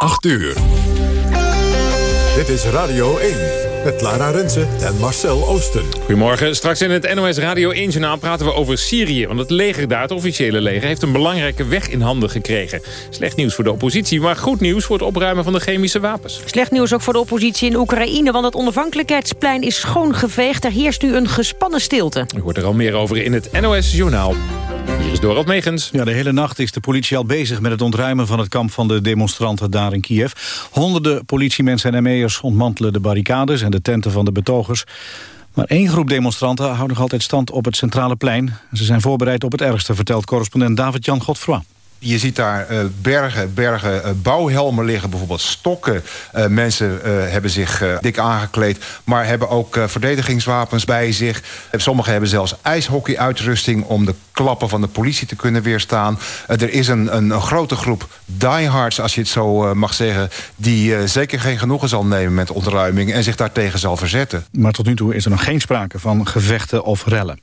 8 uur. Dit is Radio 1 met Lara Rensen en Marcel Oosten. Goedemorgen. Straks in het NOS Radio 1-journaal praten we over Syrië. Want het leger daar, het officiële leger, heeft een belangrijke weg in handen gekregen. Slecht nieuws voor de oppositie, maar goed nieuws voor het opruimen van de chemische wapens. Slecht nieuws ook voor de oppositie in Oekraïne, want het onafhankelijkheidsplein is schoongeveegd. Er heerst nu een gespannen stilte. U hoort er al meer over in het NOS-journaal. Hier is Megens. Ja, de hele nacht is de politie al bezig met het ontruimen van het kamp van de demonstranten daar in Kiev. Honderden politiemensen en ME'ers ontmantelen de barricades en de tenten van de betogers. Maar één groep demonstranten houdt nog altijd stand op het centrale plein. Ze zijn voorbereid op het ergste, vertelt correspondent David-Jan Godfroy. Je ziet daar uh, bergen, bergen uh, bouwhelmen liggen, bijvoorbeeld stokken. Uh, mensen hebben zich dik aangekleed, maar hebben ook verdedigingswapens bij zich. Sommigen hebben zelfs ijshockeyuitrusting om de klappen van de politie te kunnen weerstaan. er is een, een, een, grote groep diehards, als je het zo mag zeggen... die zeker geen genoegen zal nemen met ontruiming en zich daartegen zal verzetten. Maar tot nu toe is er nog geen sprake van gevechten of rellen.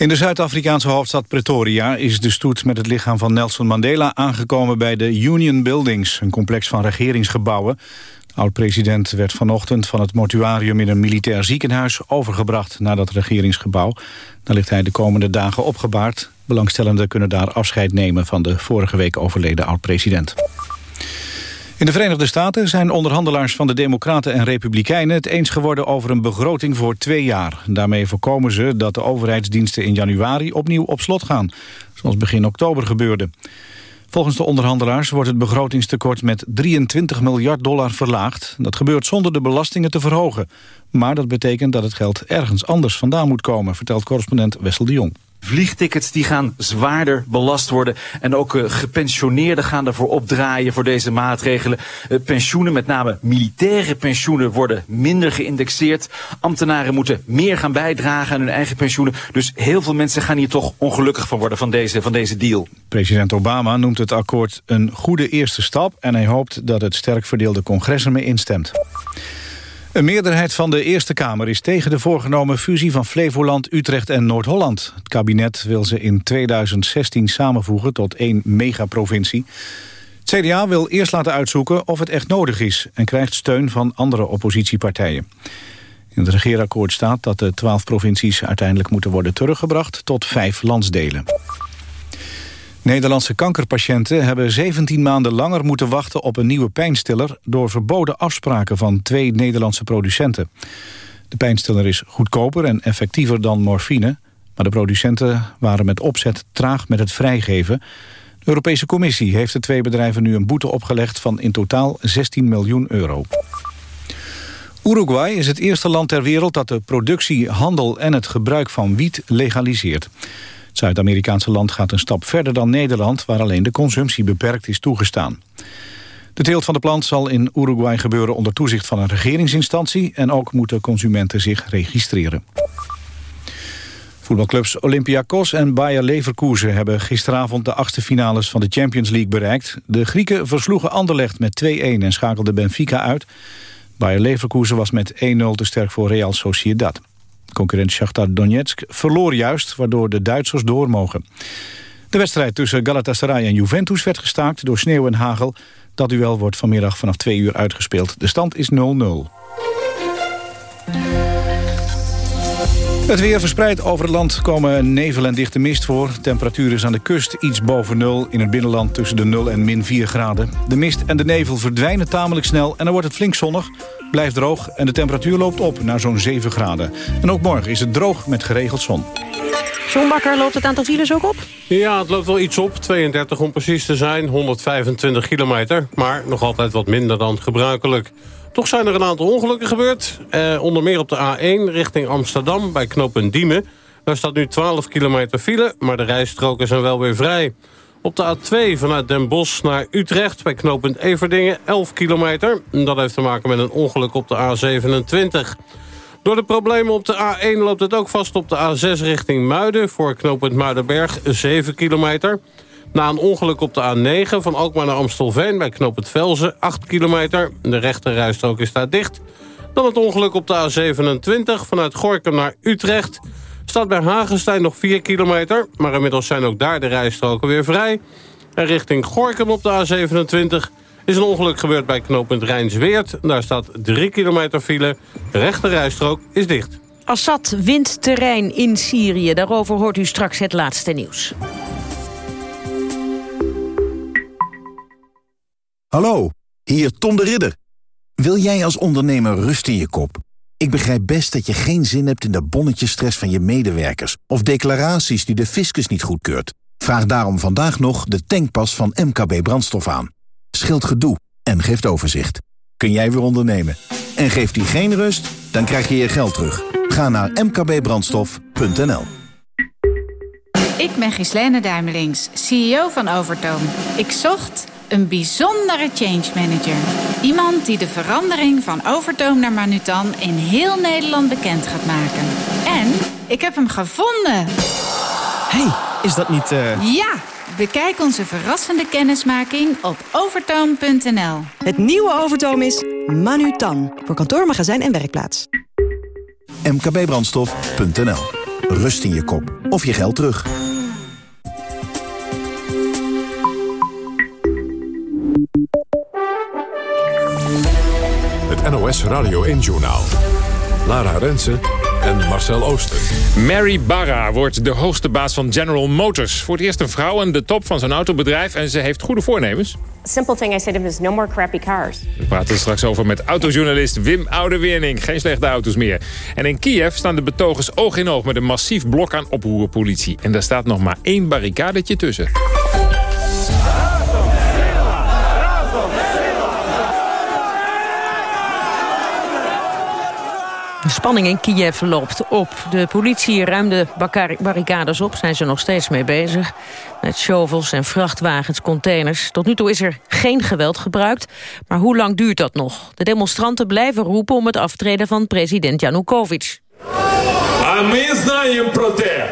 In de Zuid-Afrikaanse hoofdstad Pretoria is de stoet met het lichaam van Nelson Mandela aangekomen bij de Union Buildings, een complex van regeringsgebouwen. De oud-president werd vanochtend van het mortuarium in een militair ziekenhuis overgebracht naar dat regeringsgebouw. Daar ligt hij de komende dagen opgebaard. Belangstellenden kunnen daar afscheid nemen van de vorige week overleden oud-president. In de Verenigde Staten zijn onderhandelaars van de Democraten en Republikeinen het eens geworden over een begroting voor twee jaar. Daarmee voorkomen ze dat de overheidsdiensten in januari opnieuw op slot gaan, zoals begin oktober gebeurde. Volgens de onderhandelaars wordt het begrotingstekort met 23 miljard dollar verlaagd. Dat gebeurt zonder de belastingen te verhogen. Maar dat betekent dat het geld ergens anders vandaan moet komen, vertelt correspondent Wessel de Jong. Vliegtickets die gaan zwaarder belast worden. En ook uh, gepensioneerden gaan ervoor opdraaien voor deze maatregelen. Uh, pensioenen, met name militaire pensioenen, worden minder geïndexeerd. Ambtenaren moeten meer gaan bijdragen aan hun eigen pensioenen. Dus heel veel mensen gaan hier toch ongelukkig van worden van deze, van deze deal. President Obama noemt het akkoord een goede eerste stap... en hij hoopt dat het sterk verdeelde congres ermee instemt. Een meerderheid van de Eerste Kamer is tegen de voorgenomen fusie van Flevoland, Utrecht en Noord-Holland. Het kabinet wil ze in 2016 samenvoegen tot één megaprovincie. Het CDA wil eerst laten uitzoeken of het echt nodig is... en krijgt steun van andere oppositiepartijen. In het regeerakkoord staat dat de twaalf provincies uiteindelijk moeten worden teruggebracht tot vijf landsdelen. Nederlandse kankerpatiënten hebben 17 maanden langer moeten wachten op een nieuwe pijnstiller door verboden afspraken van twee Nederlandse producenten. De pijnstiller is goedkoper en effectiever dan morfine, maar de producenten waren met opzet traag met het vrijgeven. De Europese Commissie heeft de twee bedrijven nu een boete opgelegd van in totaal 16 miljoen euro. Uruguay is het eerste land ter wereld dat de productie, handel en het gebruik van wiet legaliseert. Het Zuid-Amerikaanse land gaat een stap verder dan Nederland... waar alleen de consumptie beperkt is toegestaan. De teelt van de plant zal in Uruguay gebeuren onder toezicht van een regeringsinstantie... en ook moeten consumenten zich registreren. Voetbalclubs Olympiakos en Bayer Leverkusen hebben gisteravond de achtste finales van de Champions League bereikt. De Grieken versloegen Anderlecht met 2-1 en schakelden Benfica uit. Bayer Leverkusen was met 1-0 te sterk voor Real Sociedad. Concurrent Shakhtar Donetsk verloor juist, waardoor de Duitsers door mogen. De wedstrijd tussen Galatasaray en Juventus werd gestaakt door sneeuw en hagel. Dat duel wordt vanmiddag vanaf twee uur uitgespeeld. De stand is 0-0. Het weer verspreidt over het land komen nevel en dichte mist voor. Temperatuur is aan de kust iets boven nul. In het binnenland tussen de 0 en min 4 graden. De mist en de nevel verdwijnen tamelijk snel en dan wordt het flink zonnig. Blijft droog en de temperatuur loopt op naar zo'n 7 graden. En ook morgen is het droog met geregeld zon. John Bakker, loopt het aantal files ook op? Ja, het loopt wel iets op. 32 om precies te zijn. 125 kilometer. Maar nog altijd wat minder dan gebruikelijk. Toch zijn er een aantal ongelukken gebeurd. Eh, onder meer op de A1 richting Amsterdam bij knooppunt Diemen. Daar staat nu 12 kilometer file, maar de rijstroken zijn wel weer vrij. Op de A2 vanuit Den Bosch naar Utrecht bij knooppunt Everdingen 11 kilometer. Dat heeft te maken met een ongeluk op de A27. Door de problemen op de A1 loopt het ook vast op de A6 richting Muiden... voor knooppunt Muidenberg 7 kilometer. Na een ongeluk op de A9 van Alkmaar naar Amstelveen bij knooppunt Velzen 8 kilometer. De rechterrijstrook is daar dicht. Dan het ongeluk op de A27 vanuit Gorkum naar Utrecht... Staat bij Hagenstein nog 4 kilometer, maar inmiddels zijn ook daar de rijstroken weer vrij. En richting Gorkum op de A27 is een ongeluk gebeurd bij knooppunt Rijnsweert. Daar staat 3 kilometer file. De rechte rijstrook is dicht. Assad wint terrein in Syrië. Daarover hoort u straks het laatste nieuws. Hallo, hier Tom de Ridder. Wil jij als ondernemer rust in je kop? Ik begrijp best dat je geen zin hebt in de bonnetjesstress van je medewerkers... of declaraties die de fiscus niet goedkeurt. Vraag daarom vandaag nog de tankpas van MKB Brandstof aan. Scheelt gedoe en geeft overzicht. Kun jij weer ondernemen? En geeft die geen rust? Dan krijg je je geld terug. Ga naar mkbbrandstof.nl Ik ben Gislene Duimelings, CEO van Overtoom. Ik zocht een bijzondere change manager. Iemand die de verandering van Overtoom naar Manutan in heel Nederland bekend gaat maken. En ik heb hem gevonden. hey, is dat niet... Uh... Ja, bekijk onze verrassende kennismaking op overtoom.nl. Het nieuwe Overtoom is Manutan. Voor kantoor, magazijn en werkplaats. mkbbrandstof.nl Rust in je kop of je geld terug. NOS Radio 1-journaal. Lara Rensen en Marcel Ooster. Mary Barra wordt de hoogste baas van General Motors. Voor het eerst een vrouw aan de top van zijn autobedrijf... en ze heeft goede voornemens. Simple thing I to him is no more crappy cars. We praten er straks over met autojournalist Wim Oudewerning. Geen slechte auto's meer. En in Kiev staan de betogers oog in oog... met een massief blok aan oproerpolitie. En daar staat nog maar één barricadetje tussen. spanning in Kiev loopt op. De politie ruimde barricades op, zijn ze nog steeds mee bezig. Met shovels en vrachtwagens, containers. Tot nu toe is er geen geweld gebruikt. Maar hoe lang duurt dat nog? De demonstranten blijven roepen om het aftreden van president Janukovic. А ми знаємо про те,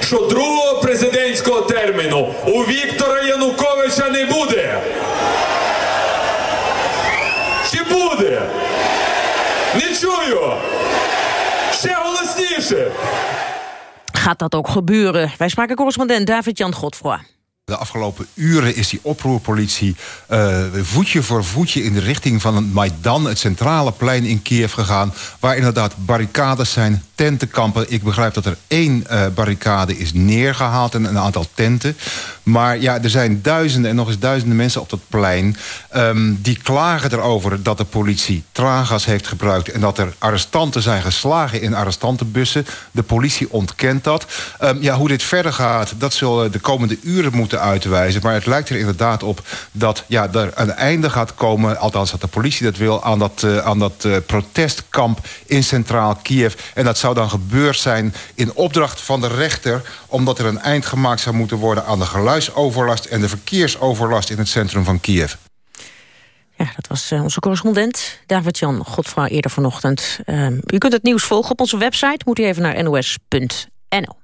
що другого президентського терміну у Віктора Януковича не буде. Чи буде? Не чую. Gaat dat ook gebeuren? Wij spraken correspondent David-Jan Godfroy. De afgelopen uren is die oproerpolitie uh, voetje voor voetje in de richting van het Maidan, het centrale plein in Kiev gegaan, waar inderdaad barricades zijn, tentenkampen. Ik begrijp dat er één uh, barricade is neergehaald en een aantal tenten. Maar ja, er zijn duizenden en nog eens duizenden mensen op dat plein... Um, die klagen erover dat de politie traangas heeft gebruikt... en dat er arrestanten zijn geslagen in arrestantenbussen. De politie ontkent dat. Um, ja, hoe dit verder gaat, dat zullen de komende uren moeten uitwijzen. Maar het lijkt er inderdaad op dat ja, er een einde gaat komen... althans dat de politie dat wil, aan dat, uh, aan dat uh, protestkamp in centraal Kiev. En dat zou dan gebeurd zijn in opdracht van de rechter... omdat er een eind gemaakt zou moeten worden aan de geluidsoverlast... en de verkeersoverlast in het centrum van Kiev. Ja, dat was uh, onze correspondent David-Jan Godfra eerder vanochtend. Uh, u kunt het nieuws volgen op onze website. Moet u even naar nos.nl.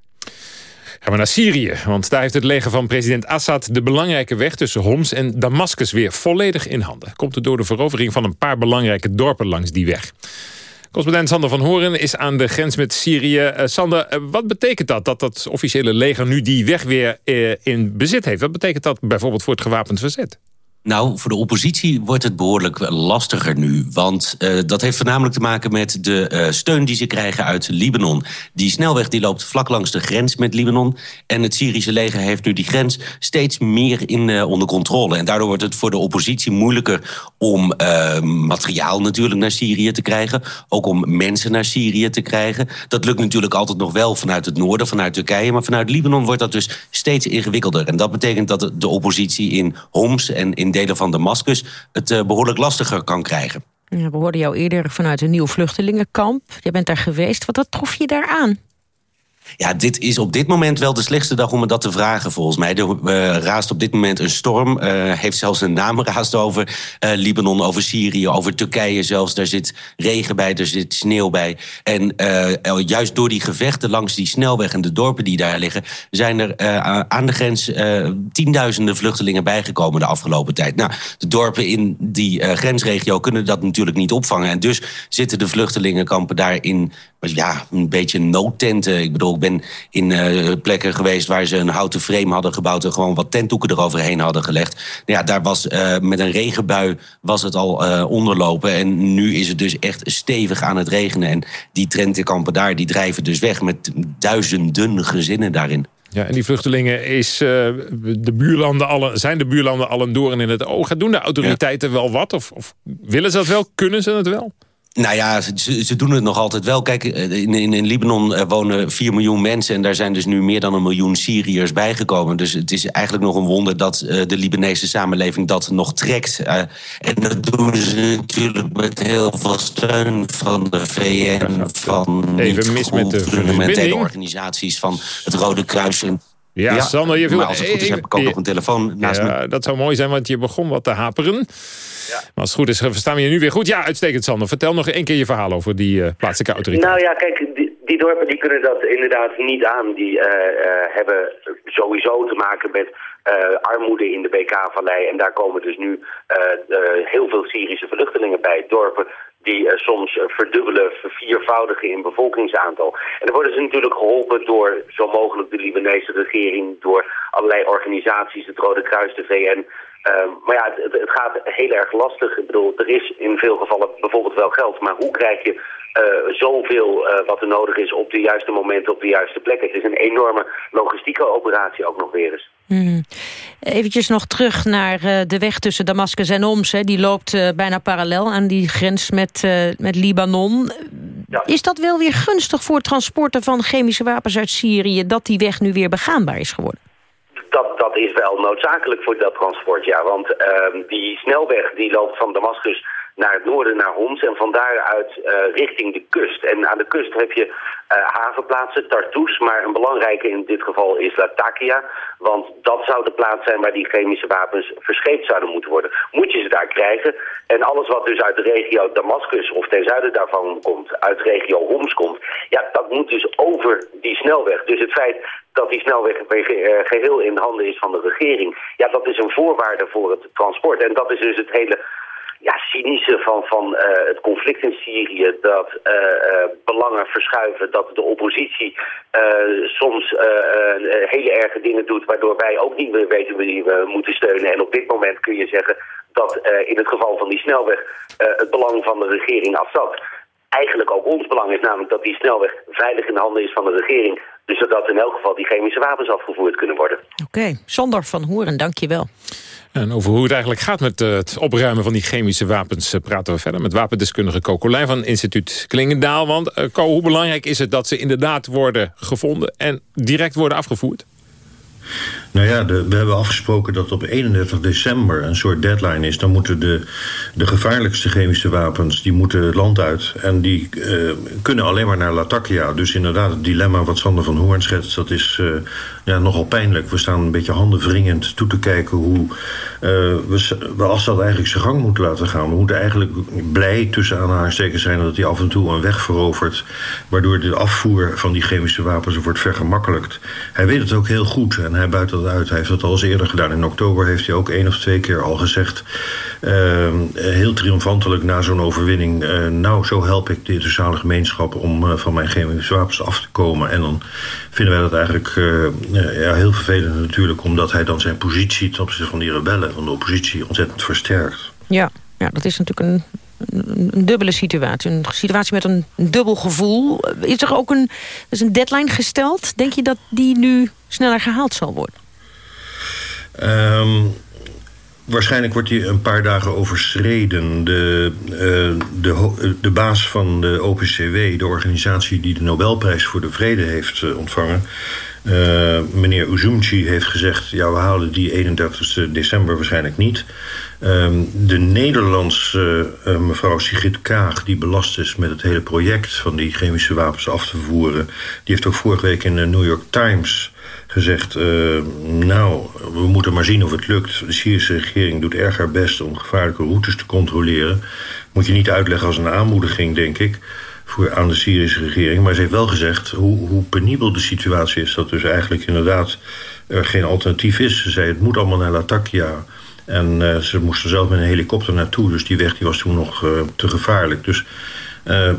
Gaan we naar Syrië, want daar heeft het leger van president Assad... de belangrijke weg tussen Homs en Damascus weer volledig in handen. Komt het door de verovering van een paar belangrijke dorpen langs die weg. Correspondent Sander van Horen is aan de grens met Syrië. Uh, Sander, uh, wat betekent dat, dat dat officiële leger nu die weg weer uh, in bezit heeft? Wat betekent dat bijvoorbeeld voor het gewapend verzet? Nou, voor de oppositie wordt het behoorlijk lastiger nu. Want uh, dat heeft voornamelijk te maken met de uh, steun die ze krijgen uit Libanon. Die snelweg die loopt vlak langs de grens met Libanon. En het Syrische leger heeft nu die grens steeds meer in, uh, onder controle. En daardoor wordt het voor de oppositie moeilijker om materiaal natuurlijk naar Syrië te krijgen. Ook om mensen naar Syrië te krijgen. Dat lukt natuurlijk altijd nog wel vanuit het noorden, vanuit Turkije. Maar vanuit Libanon wordt dat dus steeds ingewikkelder. En dat betekent dat de oppositie in Homs en in delen van Damascus het uh, behoorlijk lastiger kan krijgen. We hoorden jou eerder vanuit een nieuw vluchtelingenkamp. Je bent daar geweest. Wat, wat trof je daar aan? Ja, dit is op dit moment wel de slechtste dag om me dat te vragen, volgens mij. Er uh, raast op dit moment een storm. Uh, heeft zelfs een naam raast over uh, Libanon, over Syrië, over Turkije zelfs. Daar zit regen bij, er zit sneeuw bij. En juist door die gevechten langs die snelweg en de dorpen die daar liggen... zijn er aan de grens tienduizenden vluchtelingen bijgekomen de afgelopen tijd. Nou, de dorpen in die grensregio kunnen dat natuurlijk niet opvangen. En dus zitten de vluchtelingenkampen daar in ja, een beetje noodtenten. Ik bedoel, Ik ben in plekken geweest waar ze een houten frame hadden gebouwd... en gewoon wat tentdoeken eroverheen hadden gelegd. Ja, daar was met een regenbui was het al onderlopen. En nu is het dus echt stevig aan het regenen. En die trentenkampen daar, die drijven dus weg met duizenden gezinnen daarin. Ja, en die vluchtelingen is, de buurlanden alle, zijn de buurlanden al een doorn in het oog. Doen de autoriteiten wel wat? Of, of willen ze dat wel? Kunnen ze het wel? Nou ja, ze, ze, doen het nog altijd wel. Kijk, eh, in, in, in, Libanon eh, wonen 4 miljoen mensen... en daar zijn dus nu meer dan een miljoen Syriërs bijgekomen. Dus het is eigenlijk nog een wonder dat uh, de Libanese samenleving dat nog trekt. Uh, en dat doen ze natuurlijk met heel veel steun van de VN... van Even mis met de fundamentele organisaties van het Rode Kruis... En ja, ja, Sander, je viel... Maar als het goed is, heb ik ook nog een telefoon naast ja, me. Dat zou mooi zijn, want je begon wat te haperen. Ja. Maar als het goed is, verstaan we je nu weer goed. Ja, uitstekend Sander. Vertel nog één keer je verhaal over die uh, plaatselijke autoriteit. Nou ja, kijk, die, die, dorpen die kunnen dat inderdaad niet aan. Die uh, hebben sowieso te maken met armoede in de BK-vallei. En daar komen dus nu heel veel Syrische vluchtelingen bij. Dorpen die soms verdubbelen, verviervoudigen in bevolkingsaantal. En dan worden ze natuurlijk geholpen door zo mogelijk de Libanese regering, door allerlei organisaties, het Rode Kruis, de VN, Ehm, maar ja, het, het, gaat heel erg lastig. Ik bedoel, er is in veel gevallen bijvoorbeeld wel geld. Maar hoe krijg je uh, zoveel uh, wat er nodig is op de juiste momenten, op de juiste plekken? Het is een enorme logistieke operatie ook nog weer eens. Hmm. Eventjes nog terug naar uh, de weg tussen Damascus en Oms. Hè. Die loopt bijna parallel aan die grens met, met Libanon. Ja. Is dat wel weer gunstig voor transporten van chemische wapens uit Syrië... dat die weg nu weer begaanbaar is geworden? Dat, dat is wel noodzakelijk voor dat transport, ja. Want uh, die snelweg die loopt van Damascus naar het noorden, naar Homs en van daaruit uh, richting de kust. En aan de kust heb je uh, havenplaatsen, Tartus, maar een belangrijke in dit geval is Latakia. Want dat zou de plaats zijn waar die chemische wapens verscheept zouden moeten worden. Moet je ze daar krijgen en alles wat dus uit de regio Damascus of ten zuiden daarvan komt, uit regio Homs komt, ja, dat moet dus over die snelweg. Dus het feit dat die snelweg geheel in handen is van de regering, ja, dat is een voorwaarde voor het transport. En dat is dus het hele ja, cynische van, van uh, het conflict in Syrië, dat uh, uh, belangen verschuiven, dat de oppositie soms hele erge dingen doet, waardoor wij ook niet meer weten wie we moeten steunen. En op dit moment kun je zeggen dat in het geval van die snelweg het belang van de regering Assad eigenlijk ook ons belang is, namelijk dat die snelweg veilig in de handen is van de regering. Dus dat in elk geval die chemische wapens afgevoerd kunnen worden. Oké. Sander van Hoeren, dank je wel. En over hoe het eigenlijk gaat met eh, het opruimen van die chemische wapens... Eh, praten we verder met wapendeskundige Co van instituut Klingendaal. Want uh, hoe belangrijk is het dat ze inderdaad worden gevonden... en direct worden afgevoerd? Nou ja, we hebben afgesproken dat op 31 december een soort deadline is. Dan moeten de, de gevaarlijkste chemische wapens die moeten het land uit. En die uh, kunnen alleen maar naar Latakia. Dus inderdaad, het dilemma wat Sander van Hoorn schetst... dat is uh, ja, nogal pijnlijk. We staan een beetje handenwringend toe te kijken... hoe uh, we, we Assad eigenlijk zijn gang moeten laten gaan. We moeten eigenlijk blij tussen aanhalingstekens zijn... dat hij af en toe een weg verovert... waardoor de afvoer van die chemische wapens wordt vergemakkelijkt. Hij weet het ook heel goed hij buit dat uit. Hij heeft dat al eens eerder gedaan. In oktober heeft hij ook één of twee keer al gezegd... Uh, heel triomfantelijk na zo'n overwinning... Uh, nou, zo help ik de internationale gemeenschap om uh, van mijn chemische wapens af te komen. En dan vinden wij dat eigenlijk ja, heel vervelend natuurlijk... omdat hij dan zijn positie ten opzichte van die rebellen... van de oppositie ontzettend versterkt. Ja, ja dat is natuurlijk een een dubbele situatie. Een situatie met een dubbel gevoel. Is er ook een, is een deadline gesteld? Denk je dat die nu sneller gehaald zal worden? Um, waarschijnlijk wordt die een paar dagen overschreden. De, uh, de, de baas van de OPCW, de organisatie die de Nobelprijs voor de Vrede heeft uh, ontvangen... Meneer Uzumci heeft gezegd... ja, we halen die 31 december waarschijnlijk niet. Um, de Nederlandse uh, mevrouw Sigrid Kaag... die belast is met het hele project van die chemische wapens af te voeren... die heeft ook vorige week in de New York Times gezegd... Uh, nou, we moeten maar zien of het lukt. De Syrische regering doet erg haar best om gevaarlijke routes te controleren. Moet je niet uitleggen als een aanmoediging, denk ik voor, aan de Syrische regering. Maar ze heeft wel gezegd hoe, hoe penibel de situatie is. Dat dus eigenlijk inderdaad er geen alternatief is. Ze zei het moet allemaal naar Latakia. En uh, ze moesten zelf met een helikopter naartoe. Dus die weg die was toen nog uh, te gevaarlijk. Dus Uh,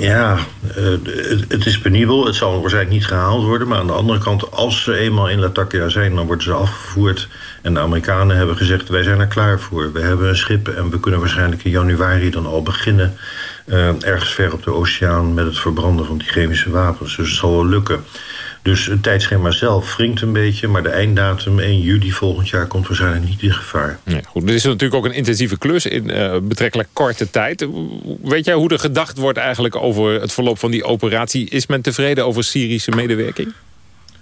ja, het, het, is penibel. Het zal waarschijnlijk niet gehaald worden. Maar aan de andere kant, als ze eenmaal in Latakia zijn... dan worden ze afgevoerd. En de Amerikanen hebben gezegd, wij zijn er klaar voor. We hebben een schip en we kunnen waarschijnlijk in januari dan al beginnen... Ergens ver op de oceaan met het verbranden van die chemische wapens. Dus het zal wel lukken. Dus het tijdschema zelf wringt een beetje... maar de einddatum 1 juli volgend jaar komt waarschijnlijk niet in gevaar. Nee, goed. Dit is natuurlijk ook een intensieve klus in uh, betrekkelijk korte tijd. Weet jij hoe er gedacht wordt eigenlijk over het verloop van die operatie? Is men tevreden over Syrische medewerking?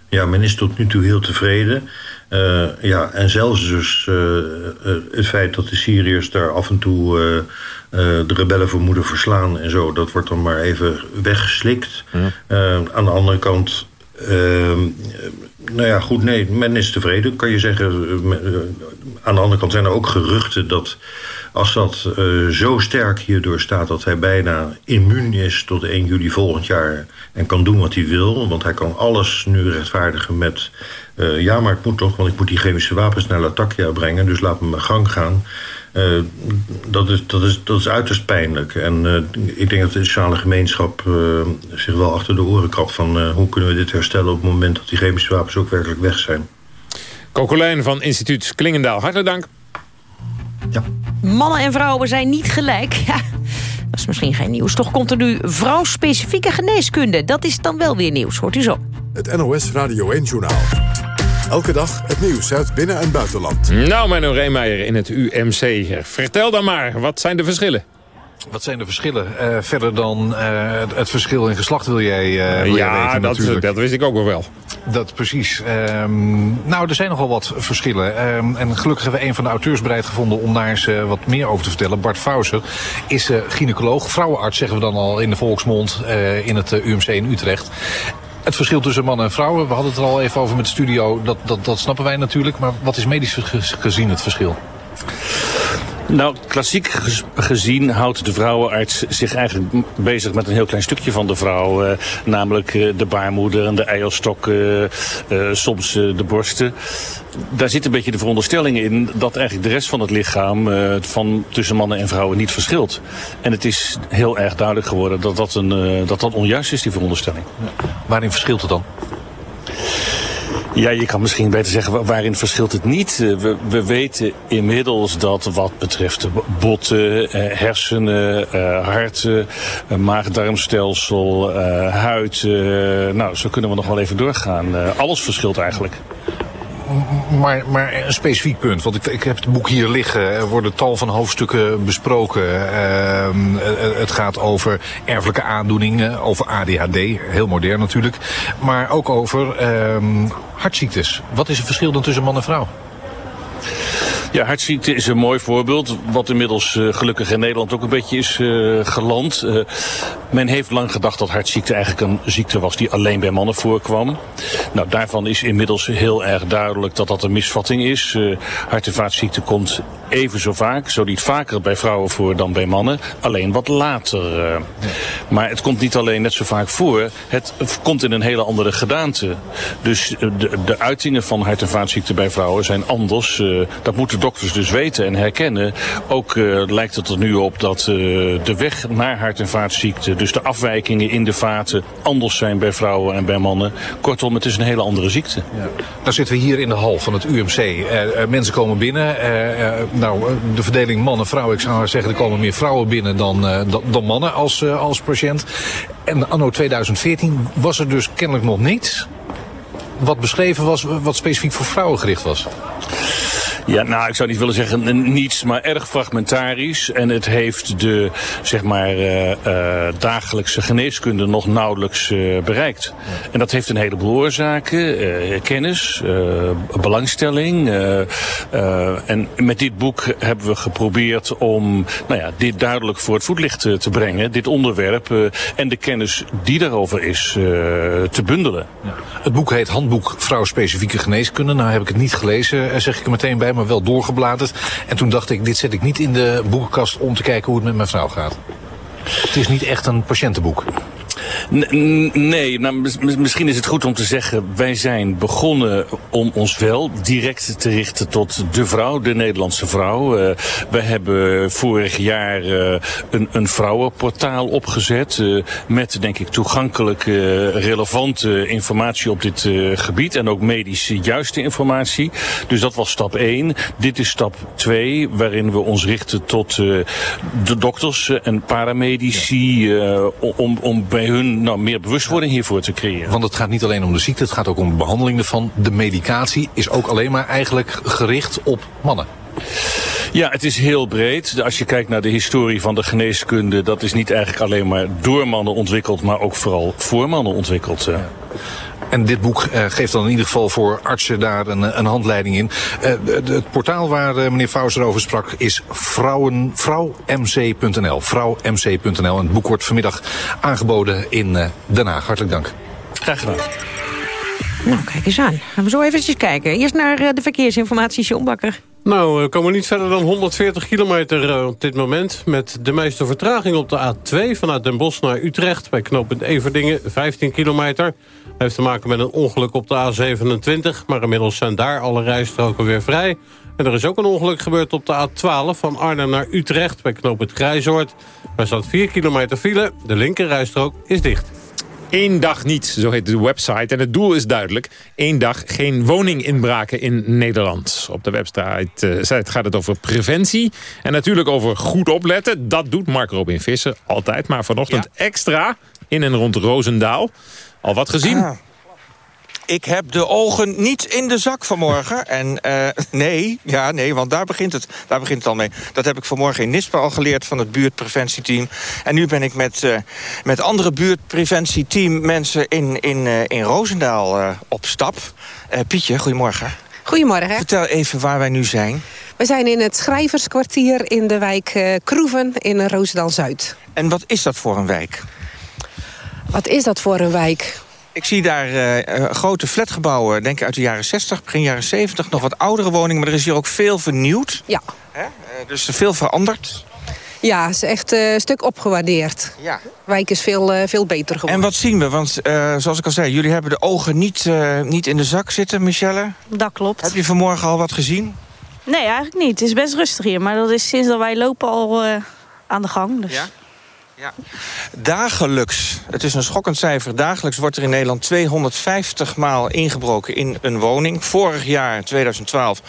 Ja, men is tot nu toe heel tevreden. Uh, ja, en zelfs dus uh, het feit dat de Syriërs daar af en toe de rebellen voor moeten verslaan en zo... dat wordt dan maar even weggeslikt. Ja. aan de andere kant nou ja, goed, nee, men is tevreden, kan je zeggen. Eh, aan de andere kant zijn er ook geruchten dat Assad uh, zo sterk hierdoor staat... dat hij bijna immuun is tot 1 juli volgend jaar... en kan doen wat hij wil, want hij kan alles nu rechtvaardigen met... Ja, maar het moet toch, want ik moet die chemische wapens naar Latakia brengen... dus laat me mijn gang gaan. Uh, dat, is, dat, is, dat is uiterst pijnlijk. En uh, ik denk dat de internationale gemeenschap uh, zich wel achter de oren krabt... van hoe kunnen we dit herstellen op het moment dat die chemische wapens ook werkelijk weg zijn. Kokolijn van instituut Klingendaal, hartelijk dank. Ja. Mannen en vrouwen zijn niet gelijk. Ja, dat is misschien geen nieuws. Toch komt er nu vrouwspecifieke geneeskunde. Dat is dan wel weer nieuws, hoort u zo. Het NOS Radio 1-journaal. Elke dag het nieuws uit binnen- en buitenland. Nou, Menno Reemeijer in het UMC. Vertel dan maar, wat zijn de verschillen? Wat zijn de verschillen? Uh, verder dan uh, het verschil in geslacht wil jij, uh, wil ja, jij weten dat, natuurlijk. dat wist ik ook wel wel. Dat precies. Um, nou, er zijn nogal wat verschillen. Um, en gelukkig hebben we een van de auteurs bereid gevonden om daar eens wat meer over te vertellen. Bart Fauser is gynaecoloog, vrouwenarts zeggen we dan al in de volksmond in het UMC in Utrecht. Het verschil tussen mannen en vrouwen, we hadden het er al even over met de studio, dat, dat, dat snappen wij natuurlijk. Maar wat is medisch gezien het verschil? Nou, klassiek gezien houdt de vrouwenarts zich eigenlijk bezig met een heel klein stukje van de vrouw. Uh, namelijk uh, de baarmoeder en de eierstok, uh, soms de borsten. Daar zit een beetje de veronderstelling in dat eigenlijk de rest van het lichaam van tussen mannen en vrouwen niet verschilt. En het is heel erg duidelijk geworden dat dat, een, dat, dat onjuist is, die veronderstelling. Waarin verschilt het dan? Ja, je kan misschien beter zeggen waarin verschilt het niet. We, we weten inmiddels dat wat betreft botten, eh, hersenen, eh, harten, eh, maag-darmstelsel, eh, huid. Eh, nou, zo kunnen we nog wel even doorgaan. Alles verschilt eigenlijk. Maar, maar een specifiek punt, want ik, ik heb het boek hier liggen. Er worden tal van hoofdstukken besproken. Uh, het gaat over erfelijke aandoeningen, over ADHD, heel modern natuurlijk. Maar ook over uh, hartziektes. Wat is het verschil dan tussen man en vrouw? Ja, hartziekte is een mooi voorbeeld. Wat inmiddels uh, gelukkig in Nederland ook een beetje is uh, geland. Uh, men heeft lang gedacht dat hartziekte eigenlijk een ziekte was die alleen bij mannen voorkwam. Nou, daarvan is inmiddels heel erg duidelijk dat dat een misvatting is. hart- en vaatziekte komt even zo vaak, zo niet vaker bij vrouwen voor dan bij mannen. Alleen wat later. Maar het komt niet alleen net zo vaak voor. Het komt in een hele andere gedaante. Dus de, de uitingen van hart- en vaatziekte bij vrouwen zijn anders. dat moeten dokters dus weten en herkennen. Ook uh, lijkt het er nu op dat uh, de weg naar hart- en vaatziekten, dus de afwijkingen in de vaten, anders zijn bij vrouwen en bij mannen. Kortom, het is een hele andere ziekte. Ja. Nou zitten we hier in de hal van het UMC. Uh, mensen komen binnen. nou, de verdeling mannen-vrouwen, ik zou zeggen, er komen meer vrouwen binnen dan, dan, dan mannen als, als patiënt. En anno 2014 was er dus kennelijk nog niets wat beschreven was, wat specifiek voor vrouwen gericht was. Ja, nou, ik zou niet willen zeggen niets, maar erg fragmentarisch. En het heeft de, zeg maar, uh, uh, dagelijkse geneeskunde nog nauwelijks uh, bereikt. En dat heeft een heleboel oorzaken. kennis, belangstelling. en met dit boek hebben we geprobeerd om, nou ja, dit duidelijk voor het voetlicht te brengen. Dit onderwerp en de kennis die daarover is te bundelen. Ja. Het boek heet Handboek Vrouwspecifieke Geneeskunde. Nou heb ik het niet gelezen, zeg ik er meteen bij maar wel doorgebladerd. En toen dacht ik, dit zet ik niet in de boekenkast om te kijken hoe het met mijn vrouw gaat. Het is niet echt een patiëntenboek. Nee, nou, misschien is het goed om te zeggen... wij zijn begonnen om ons wel direct te richten tot de vrouw, de Nederlandse vrouw. Uh, wij hebben vorig jaar uh, een, een vrouwenportaal opgezet... Uh, met, denk ik, toegankelijke, relevante informatie op dit gebied... en ook medisch juiste informatie. Dus dat was stap 1. Dit is stap 2, waarin we ons richten tot de dokters en paramedici... om, om bij hun nou, meer bewustwording hiervoor te creëren. Want het gaat niet alleen om de ziekte, het gaat ook om de behandeling ervan. De medicatie is ook alleen maar eigenlijk gericht op mannen. Ja, het is heel breed. Als je kijkt naar de historie van de geneeskunde... dat is niet eigenlijk alleen maar door mannen ontwikkeld... maar ook vooral voor mannen ontwikkeld. Ja. En dit boek uh, geeft dan in ieder geval voor artsen daar een, een handleiding in. Uh, het portaal waar uh, meneer Fauser over sprak is vrouwen, vrouwmc.nl. Vrouwmc.nl. En het boek wordt vanmiddag aangeboden in Den Haag. Hartelijk dank. Graag gedaan. Nou, kijk eens aan. Gaan we zo eventjes kijken. Eerst naar de verkeersinformatie, John Bakker. Nou, we komen niet verder dan 140 kilometer op dit moment... met de meeste vertraging op de A2 vanuit Den Bosch naar Utrecht... bij knooppunt Everdingen, 15 kilometer heeft te maken met een ongeluk op de A27... maar inmiddels zijn daar alle rijstroken weer vrij. En er is ook een ongeluk gebeurd op de A12 van Arnhem naar Utrecht... bij knoop het Grijzoord. Daar staat 4 kilometer file. De linkerrijstrook is dicht. Eén dag niet, zo heet de website. En het doel is duidelijk. Eén dag geen woninginbraken in Nederland. Op de website uh, gaat het over preventie. En natuurlijk over goed opletten. Dat doet Mark Robin Visser altijd. Maar vanochtend extra in en rond Roosendaal. Al wat gezien? Ah. Ik heb de ogen niet in de zak vanmorgen. En uh, nee, ja, nee, want daar begint, het, daar begint het al mee. Dat heb ik vanmorgen in Nispa al geleerd van het buurtpreventieteam. En nu ben ik met, uh, met andere buurtpreventieteam mensen in, in, uh, in Roosendaal op stap. Pietje, goedemorgen. Goedemorgen. Vertel even waar wij nu zijn. We zijn in het schrijverskwartier in de wijk Kroeven in Roosendaal-Zuid. En wat is dat voor een wijk? Wat is dat voor een wijk? Ik zie daar uh, grote flatgebouwen, denk ik uit de jaren 60, begin jaren 70. Nog wat oudere woningen, maar er is hier ook veel vernieuwd. Ja. Hè? Uh, dus veel veranderd. Ja, het is echt een stuk opgewaardeerd. Ja. De wijk is veel, veel beter geworden. En wat zien we? Want zoals ik al zei, jullie hebben de ogen niet, niet in de zak zitten, Michelle. Dat klopt. Heb je vanmorgen al wat gezien? Nee, eigenlijk niet. Het is best rustig hier. Maar dat is sinds dat wij lopen al aan de gang. Dus. Ja? Ja. Dagelijks, het is een schokkend cijfer... dagelijks wordt er in Nederland 250 maal ingebroken in een woning. Vorig jaar, 2012,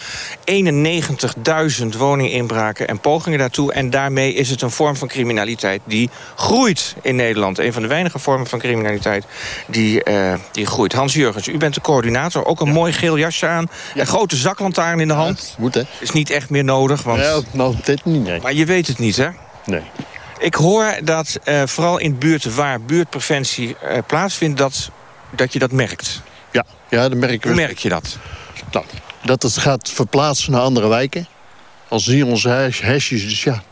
91.000 woninginbraken en pogingen daartoe. En daarmee is het een vorm van criminaliteit die groeit in Nederland. Een van de weinige vormen van criminaliteit die, uh, die groeit. Hans Jurgens, u bent de coördinator. Ook een ja. mooi geel jasje aan. Ja. Een grote zaklantaarn in de hand. moet, hè? Is niet echt meer nodig. Want... Ja, nou, dit niet, nee. Maar je weet het niet, hè? Nee. Ik hoor dat uh, vooral in buurten waar buurtpreventie uh, plaatsvindt... Dat, dat je dat merkt. Ja, ja dat merken we. Hoe merk je dat? Nou, dat het gaat verplaatsen naar andere wijken. Als zien onze hesjes, dus ja,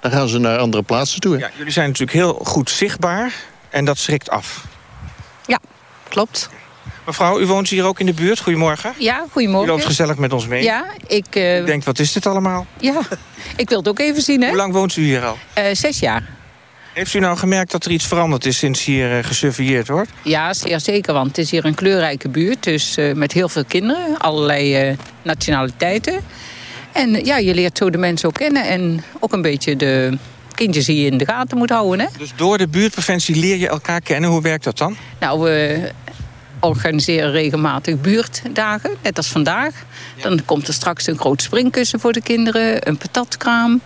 dan gaan ze naar andere plaatsen toe. Ja, jullie zijn natuurlijk heel goed zichtbaar en dat schrikt af. Ja, klopt. Mevrouw, u woont hier ook in de buurt. Goedemorgen. Ja, goedemorgen. U loopt gezellig met ons mee. Ja, ik... Uh... U denkt, wat is dit allemaal? Ja, ik wil het ook even zien, hè. Hoe lang woont u hier al? Uh, zes jaar. Heeft u nou gemerkt dat er iets veranderd is sinds hier uh, gesurveilleerd wordt? Ja, zeer zeker, want het is hier een kleurrijke buurt. Dus met heel veel kinderen, allerlei nationaliteiten. En ja, je leert zo de mensen ook kennen. En ook een beetje de kindjes die je in de gaten moet houden. Hè? Dus door de buurtpreventie leer je elkaar kennen. Hoe werkt dat dan? Nou, we organiseren regelmatig buurtdagen, net als vandaag. Dan komt er straks een groot springkussen voor de kinderen, een patatkraam.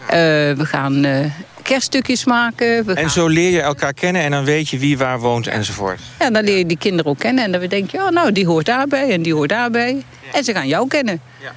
Uh, we gaan uh, kerststukjes maken. We en gaan... zo leer je elkaar kennen en dan weet je wie waar woont enzovoort. Ja, dan leer je die kinderen ook kennen. En dan denk je, oh, nou, die hoort daarbij en die hoort daarbij. Ja. En ze gaan jou kennen. Ja,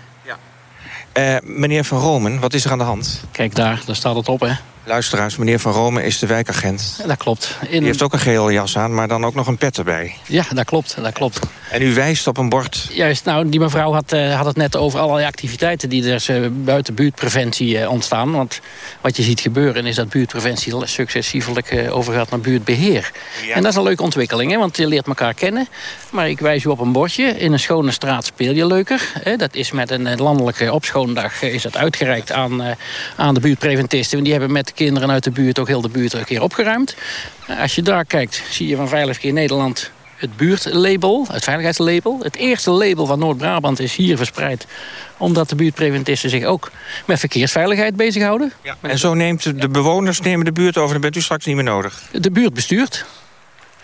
ja. Uh, meneer Van Romen, wat is er aan de hand? Kijk daar, daar staat het op, hè. Luisteraars, meneer Van Rome is de wijkagent. Dat klopt. In... Die heeft ook een geel jas aan, maar dan ook nog een pet erbij. Ja, dat klopt, dat klopt. En u wijst op een bord? Juist, nou, die mevrouw had, uh, had het net over allerlei activiteiten... die dus uh, buiten buurtpreventie uh, ontstaan. Want wat je ziet gebeuren is dat buurtpreventie successievelijk overgaat naar buurtbeheer. Ja. En dat is een leuke ontwikkeling, hè, want je leert elkaar kennen. Maar ik wijs u op een bordje. In een schone straat speel je leuker. Hè. Dat is met een landelijke opschoondag is dat uitgereikt aan, aan de buurtpreventisten. Die hebben met kinderen uit de buurt... ook heel de buurt een keer opgeruimd. Als je daar kijkt, zie je van Veilig Verkeer Nederland het buurtlabel, het veiligheidslabel. Het eerste label van Noord-Brabant is hier verspreid. Omdat de buurtpreventisten zich ook met verkeersveiligheid bezighouden. Ja. En zo neemt de bewoners nemen de buurt over, dan bent u straks niet meer nodig. De buurt bestuurt.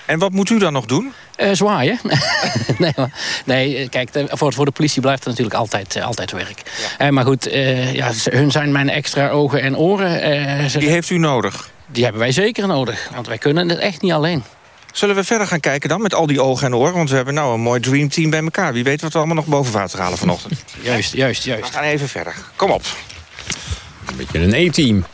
En wat moet u dan nog doen? Uh, zwaaien. nee, maar, nee, kijk, voor, voor de politie blijft er natuurlijk altijd, uh, altijd werk. Ja. Uh, maar goed, ja, hun zijn mijn extra ogen en oren. Die heeft u nodig? Die hebben wij zeker nodig, want wij kunnen het echt niet alleen. Zullen we verder gaan kijken dan met al die ogen en oren? Want we hebben nou een mooi dreamteam bij elkaar. Wie weet wat we allemaal nog boven water halen vanochtend. juist, juist, juist. We gaan even verder. Kom op. Een beetje een E-team.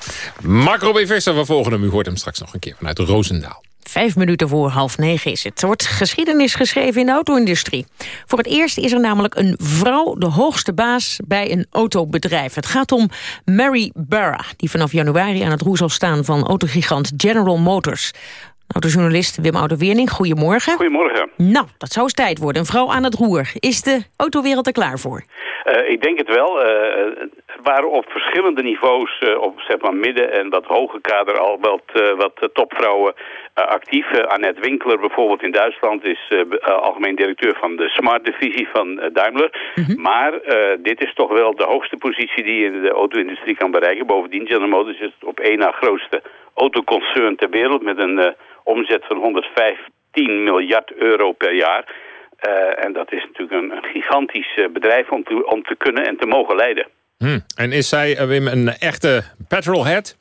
Mark Robin Visser, we volgen hem. U hoort hem straks nog een keer vanuit Roosendaal. Vijf minuten voor half negen is het. Er wordt geschiedenis geschreven in de auto-industrie. Voor het eerst is er namelijk een vrouw de hoogste baas bij een autobedrijf. Het gaat om Mary Barra, die vanaf januari aan het roer zal staan van autogigant General Motors. Autojournalist Wim Oudeweerning, goedemorgen. Goedemorgen. Nou, dat zou eens tijd worden. Een vrouw aan het roer. Is de autowereld er klaar voor? Uh, ik denk het wel. Uh, er waren op verschillende niveaus, uh, op zeg maar midden- en wat hoge kader al wat, wat topvrouwen actief. Annette Winkler bijvoorbeeld in Duitsland is algemeen directeur van de Smart divisie van Daimler. Mm -hmm. Maar dit is toch wel de hoogste positie die je in de auto-industrie kan bereiken. Bovendien, General Motors is het op één na grootste autoconcern ter wereld met een omzet van 115 miljard euro per jaar. Uh, en dat is natuurlijk een, een gigantisch bedrijf om te, om te kunnen en te mogen leiden. Hmm. En is zij, Wim, een echte petrolhead?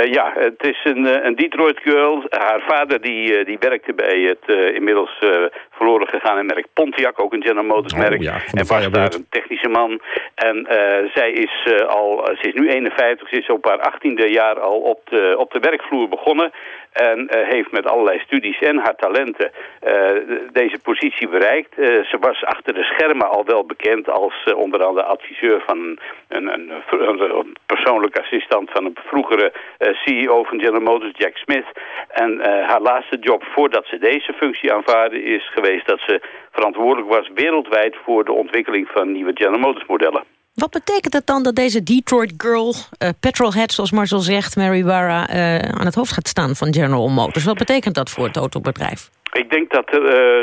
Uh, ja, het is een, een Detroit girl. Haar vader die, die werkte bij het inmiddels uh, verloren gegaan merk Pontiac, ook een General Motors merk. Oh, ja, en was daar een technische man. En zij is al, ze is nu 51, ze is op haar 18e jaar al op de, op de werkvloer begonnen. En uh, heeft met allerlei studies en haar talenten deze positie bereikt. Ze was achter de schermen al wel bekend als onder andere adviseur van een, een, een, een persoonlijk assistent van een vroegere CEO van General Motors, Jack Smith. En haar laatste job voordat ze deze functie aanvaarde is geweest dat ze verantwoordelijk was wereldwijd voor de ontwikkeling van nieuwe General Motors modellen. Wat betekent het dan dat deze Detroit girl, uh, petrolhead zoals Marcel zegt, Mary Barra, uh, aan het hoofd gaat staan van General Motors? Wat betekent dat voor het autobedrijf? Ik denk dat uh,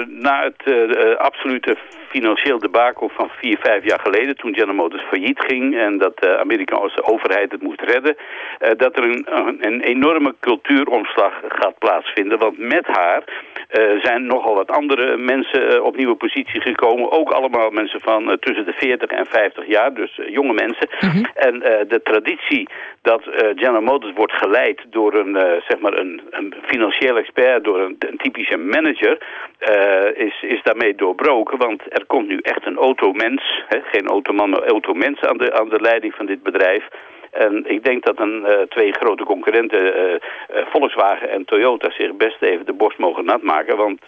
na het absolute financieel debakel van vier, vijf jaar geleden... toen General Motors failliet ging en dat de Amerikaanse overheid het moest redden... Uh, dat er een, een, enorme cultuuromslag gaat plaatsvinden. Want met haar uh, zijn nogal wat andere mensen op nieuwe positie gekomen. Ook allemaal mensen van tussen de 40 en 50 jaar, dus jonge mensen. Mm -hmm. En de traditie dat General Motors wordt geleid door een, zeg maar een, een financieel expert... door een, een typische manager, is, is daarmee doorbroken. Want er komt nu echt een automens, hè, geen automan, maar automens aan de, aan de leiding van dit bedrijf. En ik denk dat een, uh, twee grote concurrenten, uh, uh, Volkswagen en Toyota, zich best even de borst mogen nat maken. Want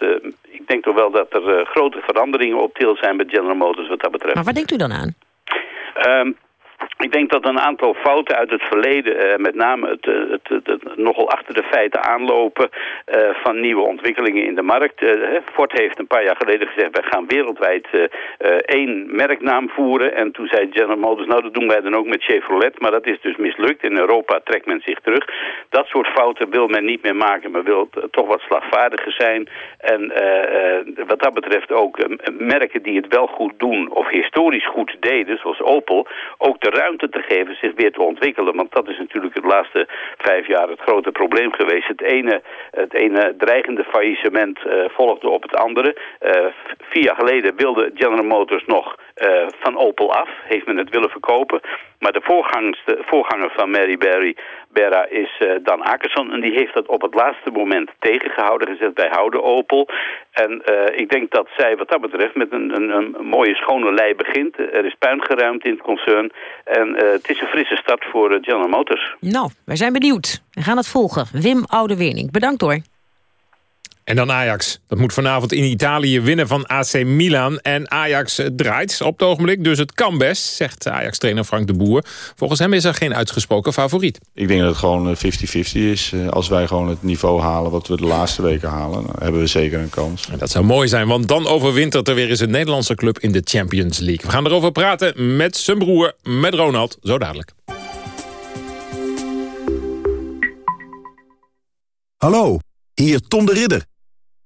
ik denk toch wel dat er grote veranderingen op til zijn met General Motors wat dat betreft. Maar waar denkt u dan aan? Um, ik denk dat een aantal fouten uit het verleden, uh, met name het, het, het, het, nogal achter de feiten aanlopen uh, van nieuwe ontwikkelingen in de markt. Ford heeft een paar jaar geleden gezegd, wij gaan wereldwijd één merknaam voeren. En toen zei General Motors, nou dat doen wij dan ook met Chevrolet, maar dat is dus mislukt. In Europa trekt men zich terug. Dat soort fouten wil men niet meer maken, maar wil toch wat slagvaardiger zijn. En wat dat betreft ook merken die het wel goed doen, of historisch goed deden, zoals Opel, ook de ruimte te geven zich weer te ontwikkelen. Want dat is natuurlijk het laatste vijf jaar het grote probleem geweest. Het ene, het ene dreigende faillissement uh, volgde op het andere. Uh, vier jaar geleden wilde General Motors nog uh, van Opel af. Heeft men het willen verkopen. Maar de voorganger van Mary Berry, Berra is uh, Dan Akerson. En die heeft dat op het laatste moment tegengehouden. Gezet, wij houden Opel. En uh, ik denk dat zij wat dat betreft met een, een, een mooie schone lei begint. Er is puin geruimd in het concern. En het is een frisse start voor General Motors. Nou, wij zijn benieuwd. We gaan het volgen. Wim Oudewerning, bedankt hoor. En dan Ajax. Dat moet vanavond in Italië winnen van AC Milan. En Ajax draait op het ogenblik, dus het kan best, zegt Ajax-trainer Frank de Boer. Volgens hem is er geen uitgesproken favoriet. Ik denk dat het gewoon 50-50 is. Als wij gewoon het niveau halen wat we de laatste weken halen, dan hebben we zeker een kans. En dat zou mooi zijn, want dan overwintert er weer eens een Nederlandse club in de Champions League. We gaan erover praten met zijn broer, met Ronald, zo dadelijk. Hallo, hier Tom de Ridder.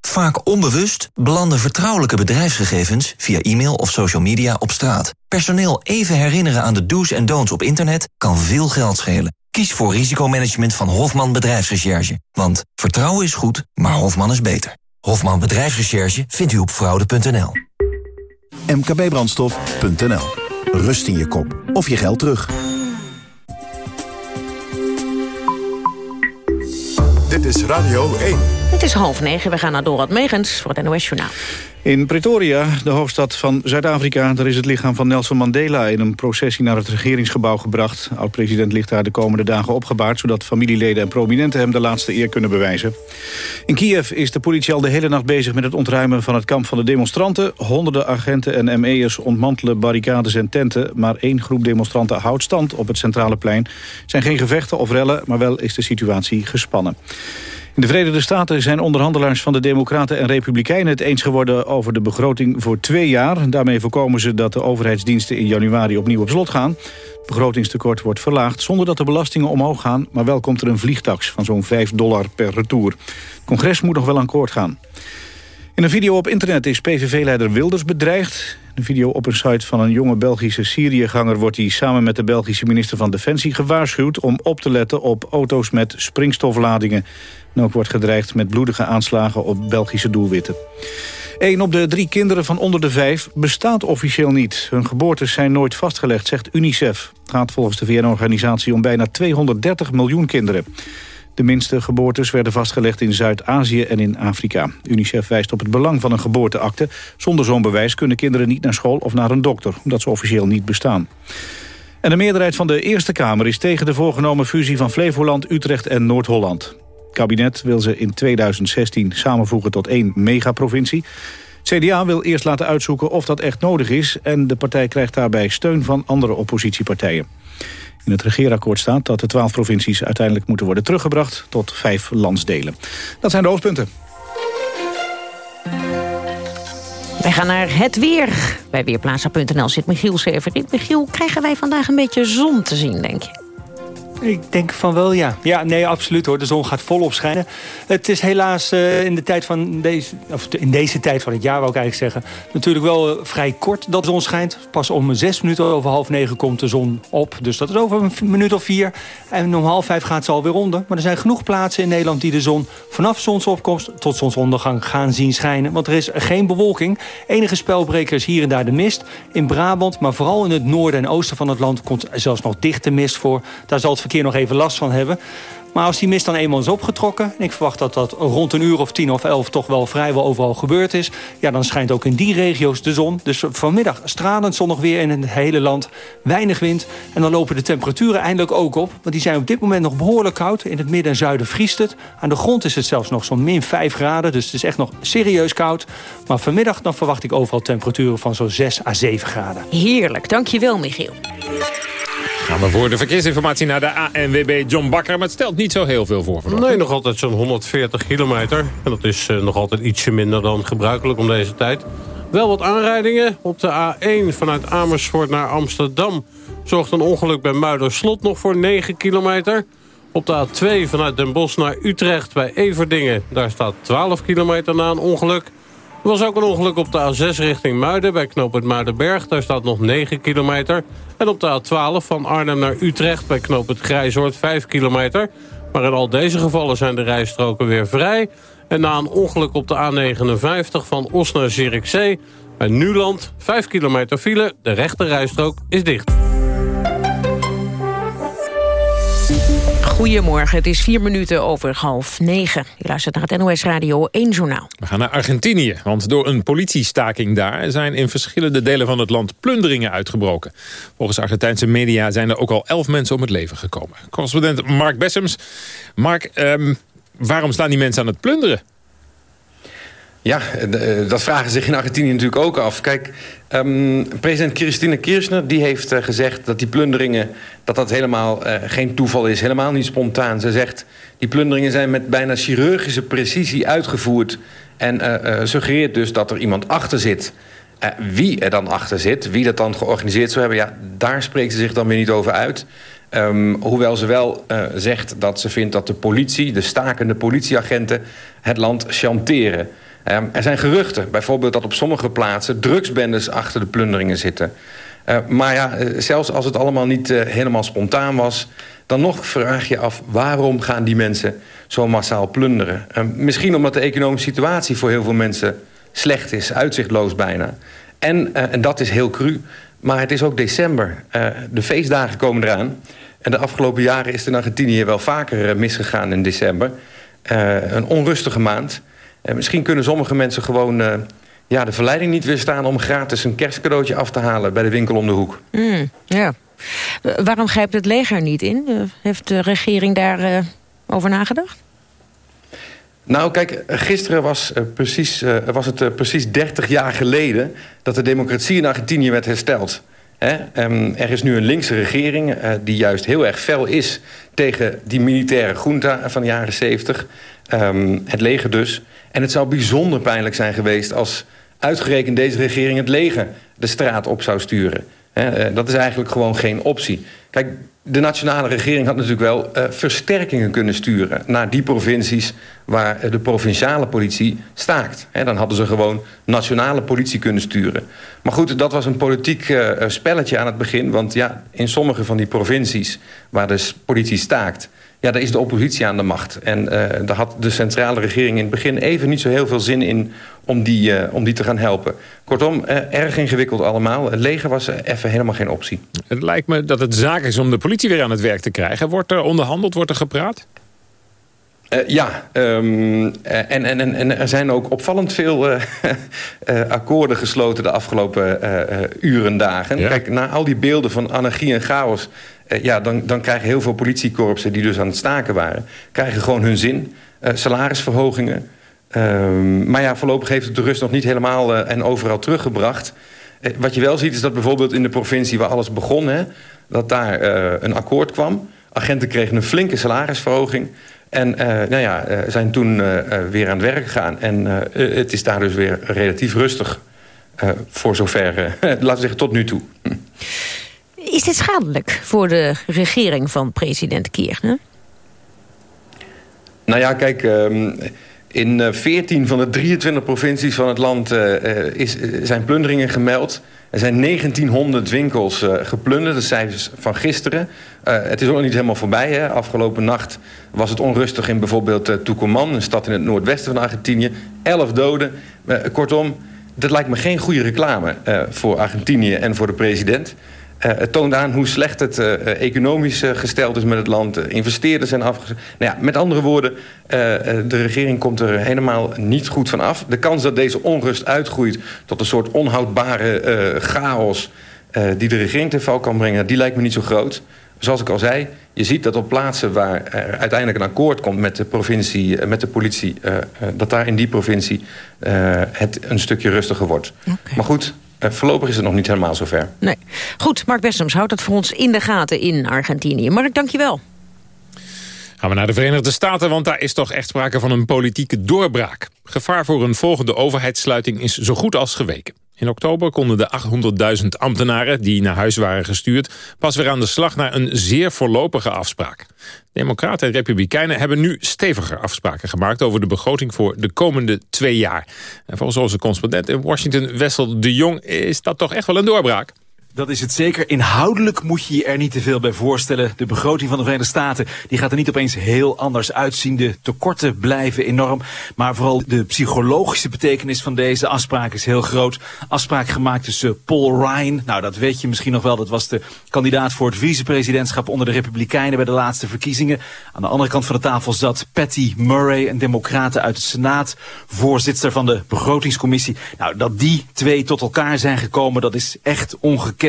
Vaak onbewust belanden vertrouwelijke bedrijfsgegevens via e-mail of social media op straat. Personeel even herinneren aan de do's en don'ts op internet kan veel geld schelen. Kies voor risicomanagement van Hofman Bedrijfsrecherche. Want vertrouwen is goed, maar Hofman is beter. Hofman Bedrijfsrecherche vindt u op fraude.nl. mkbbrandstof.nl Rust in je kop of je geld terug. Is Radio 1. Het is half negen, we gaan naar Dorad Megens voor het NOS Journaal. In Pretoria, de hoofdstad van Zuid-Afrika... daar is het lichaam van Nelson Mandela in een processie naar het regeringsgebouw gebracht. Oud-president ligt daar de komende dagen opgebaard... zodat familieleden en prominenten hem de laatste eer kunnen bewijzen. In Kiev is de politie al de hele nacht bezig met het ontruimen van het kamp van de demonstranten. Honderden agenten en ME'ers ontmantelen barricades en tenten... maar één groep demonstranten houdt stand op het centrale plein. Zijn geen gevechten of rellen, maar wel is de situatie gespannen. In de Verenigde Staten zijn onderhandelaars van de Democraten en Republikeinen het eens geworden over de begroting voor twee jaar. Daarmee voorkomen ze dat de overheidsdiensten in januari opnieuw op slot gaan. Het begrotingstekort wordt verlaagd zonder dat de belastingen omhoog gaan, maar wel komt er een vliegtax van zo'n 5 dollar per retour. Het congres moet nog wel akkoord gaan. In een video op internet is PVV-leider Wilders bedreigd. Een video op een site van een jonge Belgische Syriëganger... wordt hij samen met de Belgische minister van Defensie gewaarschuwd... om op te letten op auto's met springstofladingen. Ook wordt gedreigd met bloedige aanslagen op Belgische doelwitten. Een op de drie kinderen van onder de vijf bestaat officieel niet. Hun geboortes zijn nooit vastgelegd, zegt UNICEF. Het gaat volgens de VN-organisatie om bijna 230 miljoen kinderen. De minste geboortes werden vastgelegd in Zuid-Azië en in Afrika. UNICEF wijst op het belang van een geboorteakte. Zonder zo'n bewijs kunnen kinderen niet naar school of naar een dokter... omdat ze officieel niet bestaan. En de meerderheid van de Eerste Kamer is tegen de voorgenomen fusie van Flevoland, Utrecht en Noord-Holland. Kabinet wil ze in 2016 samenvoegen tot één megaprovincie. CDA wil eerst laten uitzoeken of dat echt nodig is... en de partij krijgt daarbij steun van andere oppositiepartijen. In het regeerakkoord staat dat de twaalf provincies uiteindelijk moeten worden teruggebracht tot vijf landsdelen. Dat zijn de hoofdpunten. Wij gaan naar het weer. Bij Weerplaza.nl zit Michiel Severin. Michiel, krijgen wij vandaag een beetje zon te zien, denk je? Ik denk van wel, ja. Ja, nee, absoluut hoor. De zon gaat volop schijnen. Het is helaas uh, in, de tijd van deze, of in deze tijd van het jaar, wou ik eigenlijk zeggen... natuurlijk wel uh, vrij kort dat de zon schijnt. Pas om zes minuten over half negen komt de zon op. Dus dat is over een minuut of vier. En om half vijf gaat ze alweer onder. Maar er zijn genoeg plaatsen in Nederland die de zon vanaf zonsopkomst tot zonsondergang gaan zien schijnen. Want er is geen bewolking. Enige spelbrekers hier en daar de mist. In Brabant, maar vooral in het noorden en oosten van het land... komt zelfs nog dichte mist voor. Daar zal het verkeer nog even last van hebben. Maar als die mist dan eenmaal is opgetrokken... en ik verwacht dat dat rond een uur of tien of elf... toch wel vrijwel overal gebeurd is... ja, dan schijnt ook in die regio's de zon. Dus vanmiddag stralend zonnig weer in het hele land. Weinig wind. En dan lopen de temperaturen eindelijk ook op. Want die zijn op dit moment nog behoorlijk koud. In het midden en zuiden vriest het. Aan de grond is het zelfs nog zo'n min 5 graden. Dus het is echt nog serieus koud. Maar vanmiddag dan verwacht ik overal temperaturen van zo'n 6 à 7 graden. Heerlijk. Dankjewel, Michiel. Gaan we voor de verkeersinformatie naar de ANWB John Bakker. Maar het stelt niet zo heel veel voor. Nee, nog altijd zo'n 140 kilometer. En dat is uh, nog altijd ietsje minder dan gebruikelijk om deze tijd. Wel wat aanrijdingen. Op de A1 vanuit Amersfoort naar Amsterdam... zorgt een ongeluk bij Muiderslot nog voor 9 kilometer. Op de A2 vanuit Den Bosch naar Utrecht bij Everdingen... daar staat 12 kilometer na een ongeluk. Er was ook een ongeluk op de A6 richting Muiden bij knooppunt Muidenberg. Daar staat nog 9 kilometer. En op de A12 van Arnhem naar Utrecht bij knooppunt Grijzoord 5 kilometer. Maar in al deze gevallen zijn de rijstroken weer vrij. En na een ongeluk op de A59 van Os naar Zierikzee bij Nuland 5 kilometer file. De rechte rijstrook is dicht. Goedemorgen, het is vier minuten over half negen. Je luistert naar het NOS Radio 1 Journaal. We gaan naar Argentinië, want door een politiestaking daar... zijn in verschillende delen van het land plunderingen uitgebroken. Volgens Argentijnse media zijn er ook al elf mensen om het leven gekomen. Correspondent Mark Bessems. Mark, um, waarom staan die mensen aan het plunderen? Ja, dat vragen zich in Argentinië natuurlijk ook af. Kijk, um, president Christine Kirchner die heeft uh, gezegd dat die plunderingen... dat dat helemaal uh, geen toeval is, helemaal niet spontaan. Ze zegt, die plunderingen zijn met bijna chirurgische precisie uitgevoerd... en suggereert dus dat er iemand achter zit... Wie er dan achter zit, wie dat dan georganiseerd zou hebben... ja, daar spreekt ze zich dan weer niet over uit. Um, hoewel ze wel zegt dat ze vindt dat de politie... de stakende politieagenten het land chanteren. Um, er zijn geruchten, bijvoorbeeld dat op sommige plaatsen... drugsbendes achter de plunderingen zitten. Uh, maar ja, zelfs als het allemaal niet helemaal spontaan was... dan nog vraag je af waarom gaan die mensen zo massaal plunderen. misschien omdat de economische situatie voor heel veel mensen slecht is, uitzichtloos bijna. En, en dat is heel cru, maar het is ook december. De feestdagen komen eraan. En de afgelopen jaren is het in Argentinië wel vaker misgegaan in december. een onrustige maand. Misschien kunnen sommige mensen gewoon ja, de verleiding niet weerstaan... om gratis een kerstcadeautje af te halen bij de winkel om de hoek. Mm, ja. Waarom grijpt het leger niet in? Heeft de regering daar over nagedacht? Nou, kijk, gisteren was, uh, precies, uh, was het uh, precies 30 jaar geleden... dat de democratie in Argentinië werd hersteld. Hè? Um, er is nu een linkse regering die juist heel erg fel is... tegen die militaire junta van de jaren 70. Um, het leger dus. En het zou bijzonder pijnlijk zijn geweest... als uitgerekend deze regering het leger de straat op zou sturen. Hè? dat is eigenlijk gewoon geen optie. Kijk, de nationale regering had natuurlijk wel uh, versterkingen kunnen sturen... naar die provincies waar de provinciale politie staakt. Dan hadden ze gewoon nationale politie kunnen sturen. Maar goed, dat was een politiek spelletje aan het begin... want ja, in sommige van die provincies waar de politie staakt... ja, daar is de oppositie aan de macht. En uh, daar had de centrale regering in het begin even niet zo heel veel zin in... om die, uh, om die te gaan helpen. Kortom, erg ingewikkeld allemaal. Het leger was even helemaal geen optie. Het lijkt me dat het zaak is om de politie weer aan het werk te krijgen. Wordt er onderhandeld, wordt er gepraat? Uh, ja, um, en, en, en er zijn ook opvallend veel uh, uh, akkoorden gesloten de afgelopen uren, dagen. Ja. Kijk, na al die beelden van anarchie en chaos... ja, dan, dan krijgen heel veel politiekorpsen die dus aan het staken waren... krijgen gewoon hun zin, salarisverhogingen. Um, maar ja, voorlopig heeft het de rust nog niet helemaal en overal teruggebracht. wat je wel ziet is dat bijvoorbeeld in de provincie waar alles begon... Hè, dat daar een akkoord kwam. Agenten kregen een flinke salarisverhoging... En nou ja, zijn toen weer aan het werk gegaan. En het is daar dus weer relatief rustig. voor zover, laten we zeggen, tot nu toe. Is dit schadelijk voor de regering van president Kirchner? Nou ja, kijk... Um, in 14 van de 23 provincies van het land is, zijn plunderingen gemeld... Er zijn 1900 winkels geplunderd, de cijfers van gisteren. Het is ook nog niet helemaal voorbij. Hè. Afgelopen nacht was het onrustig in bijvoorbeeld Tucumán... een stad in het noordwesten van Argentinië. Elf doden. kortom, dat lijkt me geen goede reclame voor Argentinië en voor de president... Uh, het toont aan hoe slecht het uh, economisch uh, gesteld is met het land. investeerders zijn afgezet. Nou ja, met andere woorden, de regering komt er helemaal niet goed van af. De kans dat deze onrust uitgroeit tot een soort onhoudbare chaos... die de regering ten val kan brengen, die lijkt me niet zo groot. Zoals ik al zei, je ziet dat op plaatsen waar er uiteindelijk een akkoord komt met de provincie, met de politie, dat daar in die provincie het een stukje rustiger wordt. Okay. Maar goed, uh, voorlopig is het nog niet helemaal zover. Nee. Goed, Mark Bessems houdt het voor ons in de gaten in Argentinië. Mark, dank je wel. Gaan we naar de Verenigde Staten, want daar is toch echt sprake van een politieke doorbraak. Gevaar voor een volgende overheidssluiting is zo goed als geweken. In oktober konden de 800.000 ambtenaren die naar huis waren gestuurd... pas weer aan de slag naar een zeer voorlopige afspraak. Democraten en Republikeinen hebben nu steviger afspraken gemaakt... over de begroting voor de komende twee jaar. En volgens onze correspondent in Washington, Wessel de Jong... is dat toch echt wel een doorbraak? Dat is het zeker. Inhoudelijk moet je je er niet te veel bij voorstellen. De begroting van de Verenigde Staten die gaat er niet opeens heel anders uitzien. De tekorten blijven enorm. Maar vooral de psychologische betekenis van deze afspraak is heel groot. Afspraak gemaakt tussen Paul Ryan. Nou, dat weet je misschien nog wel. Dat was de kandidaat voor het vicepresidentschap onder de Republikeinen bij de laatste verkiezingen. Aan de andere kant van de tafel zat Patty Murray, een democrate uit de Senaat. Voorzitter van de begrotingscommissie. Nou, dat die twee tot elkaar zijn gekomen, dat is echt ongekend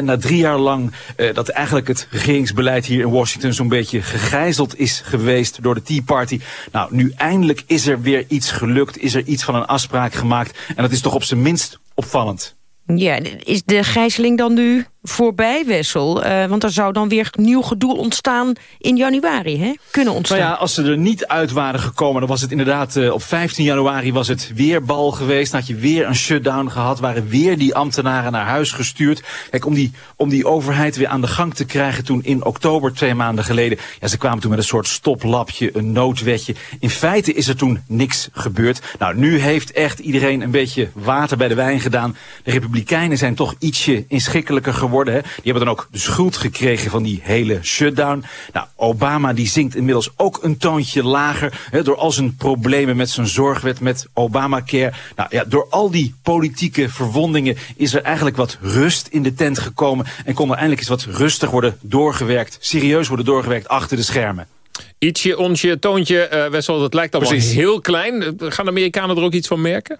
na drie jaar lang uh, dat eigenlijk het regeringsbeleid hier in Washington zo'n beetje gegijzeld is geweest door de Tea Party. Nou, nu eindelijk is er weer iets gelukt, is er iets van een afspraak gemaakt. En dat is toch op zijn minst opvallend. Ja, is de gijzeling dan nu voorbij, Wessel? Uh, want er zou dan weer nieuw gedoe ontstaan in januari, hè? Kunnen ontstaan. Nou ja, als ze er niet uit waren gekomen, dan was het inderdaad... Uh, op 15 januari was het weer bal geweest. Dan had je weer een shutdown gehad. Waren weer die ambtenaren naar huis gestuurd. Kijk, om die, om die overheid weer aan de gang te krijgen toen in oktober, twee maanden geleden... Ja, ze kwamen toen met een soort stoplapje, een noodwetje. In feite is er toen niks gebeurd. Nou, nu heeft echt iedereen een beetje water bij de wijn gedaan. De Republikeinen zijn toch ietsje inschikkelijker geworden Hè. Die hebben dan ook de schuld gekregen van die hele shutdown. Nou, Obama die zingt inmiddels ook een toontje lager... Hè, door al zijn problemen met zijn zorgwet, met Obamacare. Nou ja, door al die politieke verwondingen is er eigenlijk wat rust in de tent gekomen... en kon er eindelijk eens wat rustig worden doorgewerkt, serieus worden doorgewerkt achter de schermen. Ietsje, onsje, toontje, uh, Wessel, dat lijkt allemaal Precies. heel klein. Gaan de Amerikanen er ook iets van merken?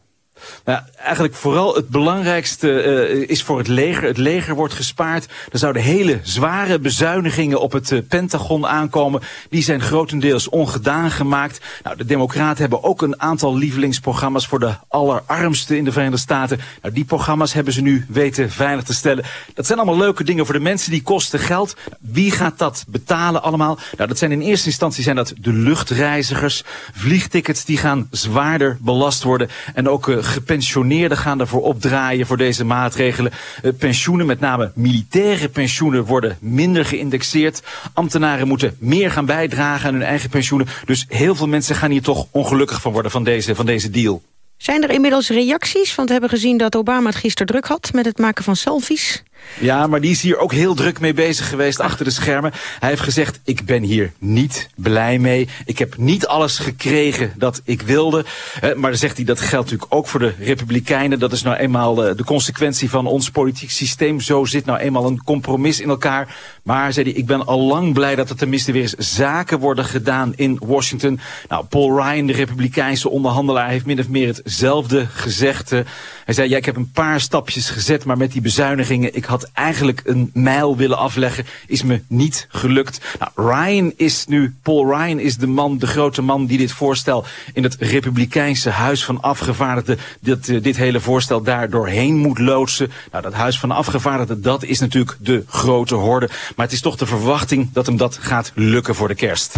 Nou, eigenlijk vooral het belangrijkste uh, is voor het leger. Het leger wordt gespaard. Er zouden hele zware bezuinigingen op het uh, Pentagon aankomen. Die zijn grotendeels ongedaan gemaakt. Nou, de democraten hebben ook een aantal lievelingsprogramma's voor de allerarmsten in de Verenigde Staten. Nou, die programma's hebben ze nu weten veilig te stellen. Dat zijn allemaal leuke dingen voor de mensen die kosten geld. Wie gaat dat betalen allemaal? Nou, dat zijn in eerste instantie zijn dat de luchtreizigers. Vliegtickets die gaan zwaarder belast worden. En ook uh, gepensioneerden gaan ervoor opdraaien voor deze maatregelen. Uh, pensioenen, met name militaire pensioenen, worden minder geïndexeerd. Ambtenaren moeten meer gaan bijdragen aan hun eigen pensioenen. Dus heel veel mensen gaan hier toch ongelukkig van worden van deze, van deze deal. Zijn er inmiddels reacties? Want we hebben gezien dat Obama het gisteren druk had met het maken van selfies. Ja, maar die is hier ook heel druk mee bezig geweest achter de schermen. Hij heeft gezegd, ik ben hier niet blij mee. Ik heb niet alles gekregen dat ik wilde. Eh, maar dan zegt hij, dat geldt natuurlijk ook voor de Republikeinen. Dat is nou eenmaal eh, de consequentie van ons politiek systeem. Zo zit nou eenmaal een compromis in elkaar. Maar, zei hij, ik ben al lang blij dat er tenminste weer eens zaken worden gedaan in Washington. Nou, Paul Ryan, de Republikeinse onderhandelaar, heeft min of meer hetzelfde gezegd. Uh, hij zei, ja, ik heb een paar stapjes gezet, maar met die bezuinigingen... had eigenlijk een mijl willen afleggen, is me niet gelukt. Nou, Ryan is nu, Paul Ryan is de man, de grote man... die dit voorstel in het Republikeinse Huis van Afgevaardigden... dit, uh, dit hele voorstel daar doorheen moet loodsen. Nou, dat Huis van Afgevaardigden, dat is natuurlijk de grote horde. Maar het is toch de verwachting dat hem dat gaat lukken voor de kerst.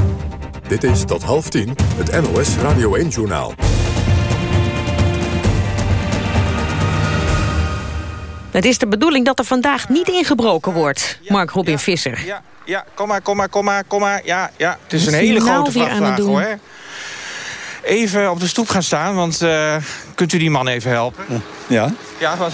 Dit is tot half tien het NOS Radio 1-journaal. Het is de bedoeling dat er vandaag niet ingebroken wordt, Mark Robin Visser. Ja, ja, kom maar, kom maar, kom maar, kom maar. Ja, ja. Het is een hele nou grote vrachtwagen, hoor. Even op de stoep gaan staan, want uh, kunt u die man even helpen? Ja. Ja, wat...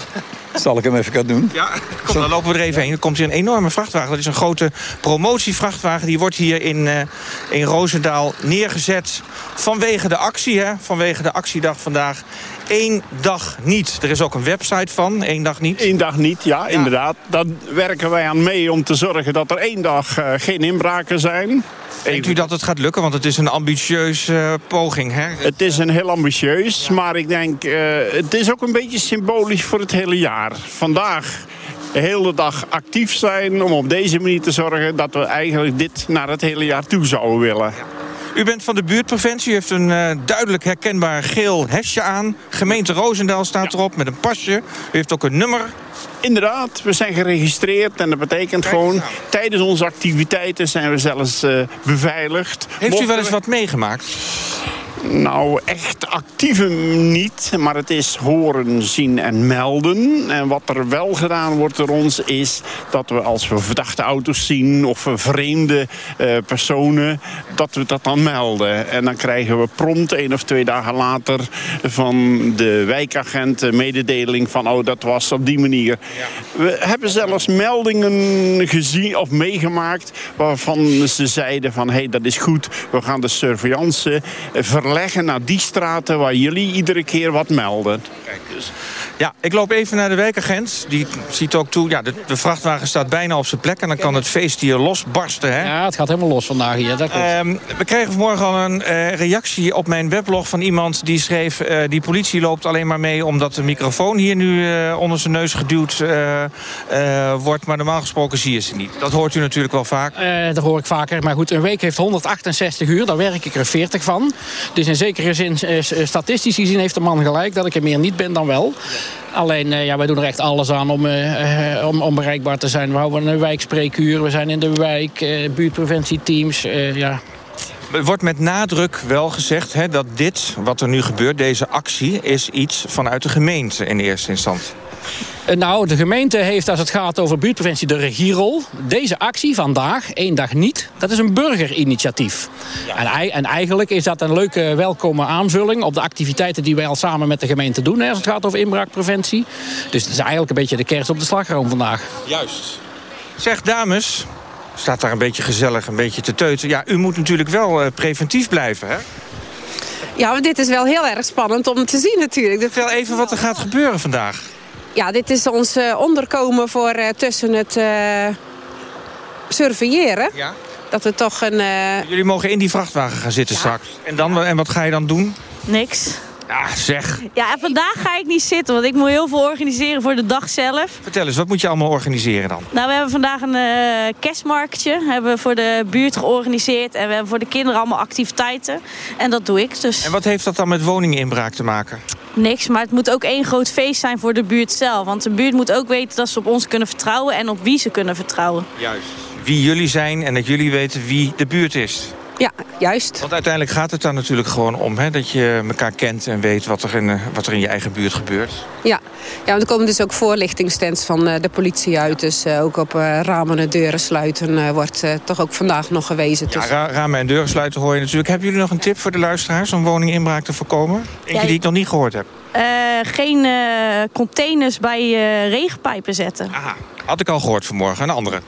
Zal ik hem even gaan doen? Ja, kom, dan lopen we er even heen. Er komt hier een enorme vrachtwagen. Dat is een grote promotievrachtwagen. Die wordt hier in, uh, in Roosendaal neergezet vanwege de actie. Hè? Vanwege de actiedag vandaag. Eén dag niet. Er is ook een website van, één dag niet. Eén dag niet, ja, inderdaad. Daar werken wij aan mee om te zorgen dat er één dag uh, geen inbraken zijn. Denkt u dat het gaat lukken? Want het is een ambitieus uh, poging, hè? Het is een heel ambitieus, ja. maar ik denk... Uh, het is ook een beetje symbolisch voor het hele jaar. Vandaag de hele dag actief zijn om op deze manier te zorgen... dat we eigenlijk dit naar het hele jaar toe zouden willen. U bent van de buurtpreventie. U heeft een uh, duidelijk herkenbaar geel hesje aan. Gemeente Roosendaal staat ja. erop met een pasje. U heeft ook een nummer. Inderdaad, we zijn geregistreerd en dat betekent Kijk gewoon... Nou. tijdens onze activiteiten zijn we zelfs uh, beveiligd. Heeft u wel eens wat meegemaakt? Nou, echt actieve niet, maar het is horen, zien en melden. En wat er wel gedaan wordt door ons is dat we als we verdachte auto's zien... of vreemde uh, personen, dat we dat dan melden. En dan krijgen we prompt, één of twee dagen later... van de wijkagent een mededeling van, oh, dat was op die manier. Ja. We hebben zelfs meldingen gezien of meegemaakt... waarvan ze zeiden van, hé, hey, dat is goed, we gaan de surveillance verleggen leggen naar die straten waar jullie iedere keer wat melden. Dus. Ja, ik loop even naar de wijkagent. Die ziet ook toe, ja, de, de vrachtwagen staat bijna op zijn plek... en dan kan het feest hier losbarsten, hè? Ja, het gaat helemaal los vandaag hier, dat klopt. Ehm, we kregen vanmorgen al een eh, reactie op mijn weblog van iemand die schreef... eh, die politie loopt alleen maar mee omdat de microfoon hier nu eh, onder zijn neus geduwd eh, eh, wordt. Maar normaal gesproken zie je ze niet. Dat hoort u natuurlijk wel vaak. Eh, dat hoor ik vaker. Maar goed, een week heeft 168 uur. Daar werk ik er 40 van. Dus in zekere zin, eh, s- statistisch gezien, heeft de man gelijk... dat ik er meer niet ben dan wel. Alleen, eh, ja, wij doen er echt alles aan om, eh, eh, om, bereikbaar te zijn. We houden een wijkspreekuur. We zijn in de wijk, eh, buurtpreventieteams. eh, ja, Er wordt met nadruk wel gezegd hè, dat dit, wat er nu gebeurt, deze actie... is iets vanuit de gemeente in eerste instantie. Eh, Nou, de gemeente heeft als het gaat over buurtpreventie de regierol. Deze actie vandaag, één dag niet, dat is een burgerinitiatief. En, en eigenlijk is dat een leuke, welkome aanvulling... op de activiteiten die wij al samen met de gemeente doen... hè, als het gaat over inbraakpreventie. Dus het is eigenlijk een beetje de kerst op de slagroom vandaag. Juist. Zeg, dames, staat daar een beetje gezellig, een beetje te teuten. Ja, u moet natuurlijk wel eh, preventief blijven, hè? Ja, maar dit is wel heel erg spannend om te zien natuurlijk. Vertel even wat er gaat gebeuren vandaag. Ja, dit is ons eh, onderkomen voor eh, tussen het eh, surveilleren. Ja. Dat we toch een... eh, Jullie mogen in die vrachtwagen gaan zitten straks. En, dan, en wat ga je dan doen? Niks. Ja, zeg. Ja, en vandaag ga ik niet zitten, want ik moet heel veel organiseren voor de dag zelf. Vertel eens, wat moet je allemaal organiseren dan? Nou, we hebben vandaag een eh kerstmarktje hebben we voor de buurt georganiseerd. En we hebben voor de kinderen allemaal activiteiten. En dat doe ik, dus En wat heeft dat dan met woninginbraak te maken? niks. Maar het moet ook één groot feest zijn voor de buurt zelf. Want de buurt moet ook weten dat ze op ons kunnen vertrouwen... en op wie ze kunnen vertrouwen. Juist. Wie jullie zijn en dat jullie weten wie de buurt is. Ja, juist. Want uiteindelijk gaat het daar natuurlijk gewoon om... Hè, dat je elkaar kent en weet wat er, in, eh, wat er in je eigen buurt gebeurt. Ja. ja, want er komen dus ook voorlichtingsstands van eh, de politie uit. Dus eh, ook op eh, ramen en deuren sluiten eh, wordt eh, toch ook vandaag nog gewezen. Ja, Dus- ra- ramen en deuren sluiten hoor je natuurlijk. Hebben jullie nog een tip voor de luisteraars om woninginbraak te voorkomen? Eentje Ja, die ik nog niet gehoord heb. Eh, geen eh, containers bij eh, regenpijpen zetten. Had ik al gehoord vanmorgen, een andere.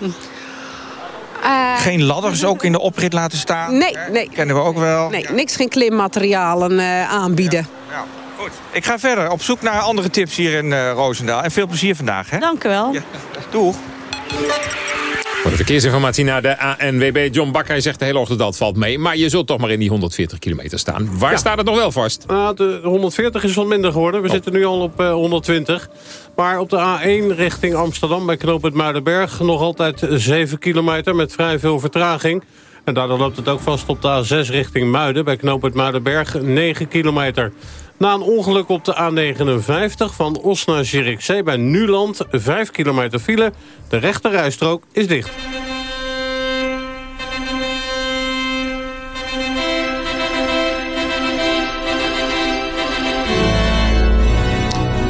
Eh, Geen ladders ook in de oprit laten staan? Nee, nee. Kennen we ook wel. Nee, niks geen klimmaterialen eh, aanbieden. Goed. Ik ga verder op zoek naar andere tips hier in eh Roosendaal. En veel plezier vandaag. Hè? Dank u wel. Doeg. Voor de verkeersinformatie naar de ANWB. John Bakker zegt de hele ochtend dat valt mee. Maar je zult toch maar in die 140 kilometer staan. Waar staat het nog wel vast? Nou, de 140 is wat minder geworden. We zitten nu al op eh, 120. Maar op de A1 richting Amsterdam bij knooppunt Muidenberg... nog altijd 7 kilometer met vrij veel vertraging. En daardoor loopt het ook vast op de A6 richting Muiden... bij knooppunt Muidenberg 9 kilometer. Na een ongeluk op de A59 van Os naar Zierikzee bij Nuland... 5 kilometer file. De rechte rijstrook is dicht.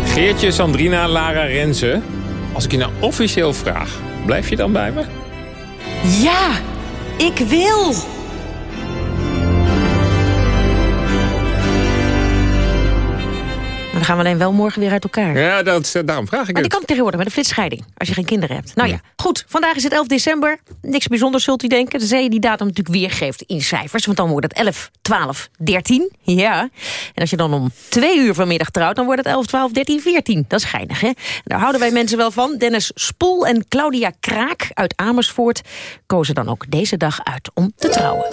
Geertje, Sandrina, Lara, Renze. Als ik je nou officieel vraag, blijf je dan bij me? Ja, ik wil. Dan gaan we alleen wel morgen weer uit elkaar. Ja, dat, eh, daarom vraag ik Maar het. die kan tegenwoordig met een flitsscheiding, als je geen kinderen hebt. Nou ja, goed. Vandaag is het 11 december. Niks bijzonders zult u denken. Tenzij je die datum natuurlijk weergeeft in cijfers. Want dan wordt het 11, 12, 13. Ja. En als je dan om twee uur vanmiddag trouwt... dan wordt het 11, 12, 13, 14. Dat is geinig, hè? Daar houden wij mensen wel van. Dennis Spoel en Claudia Kraak uit Amersfoort... kozen dan ook deze dag uit om te trouwen.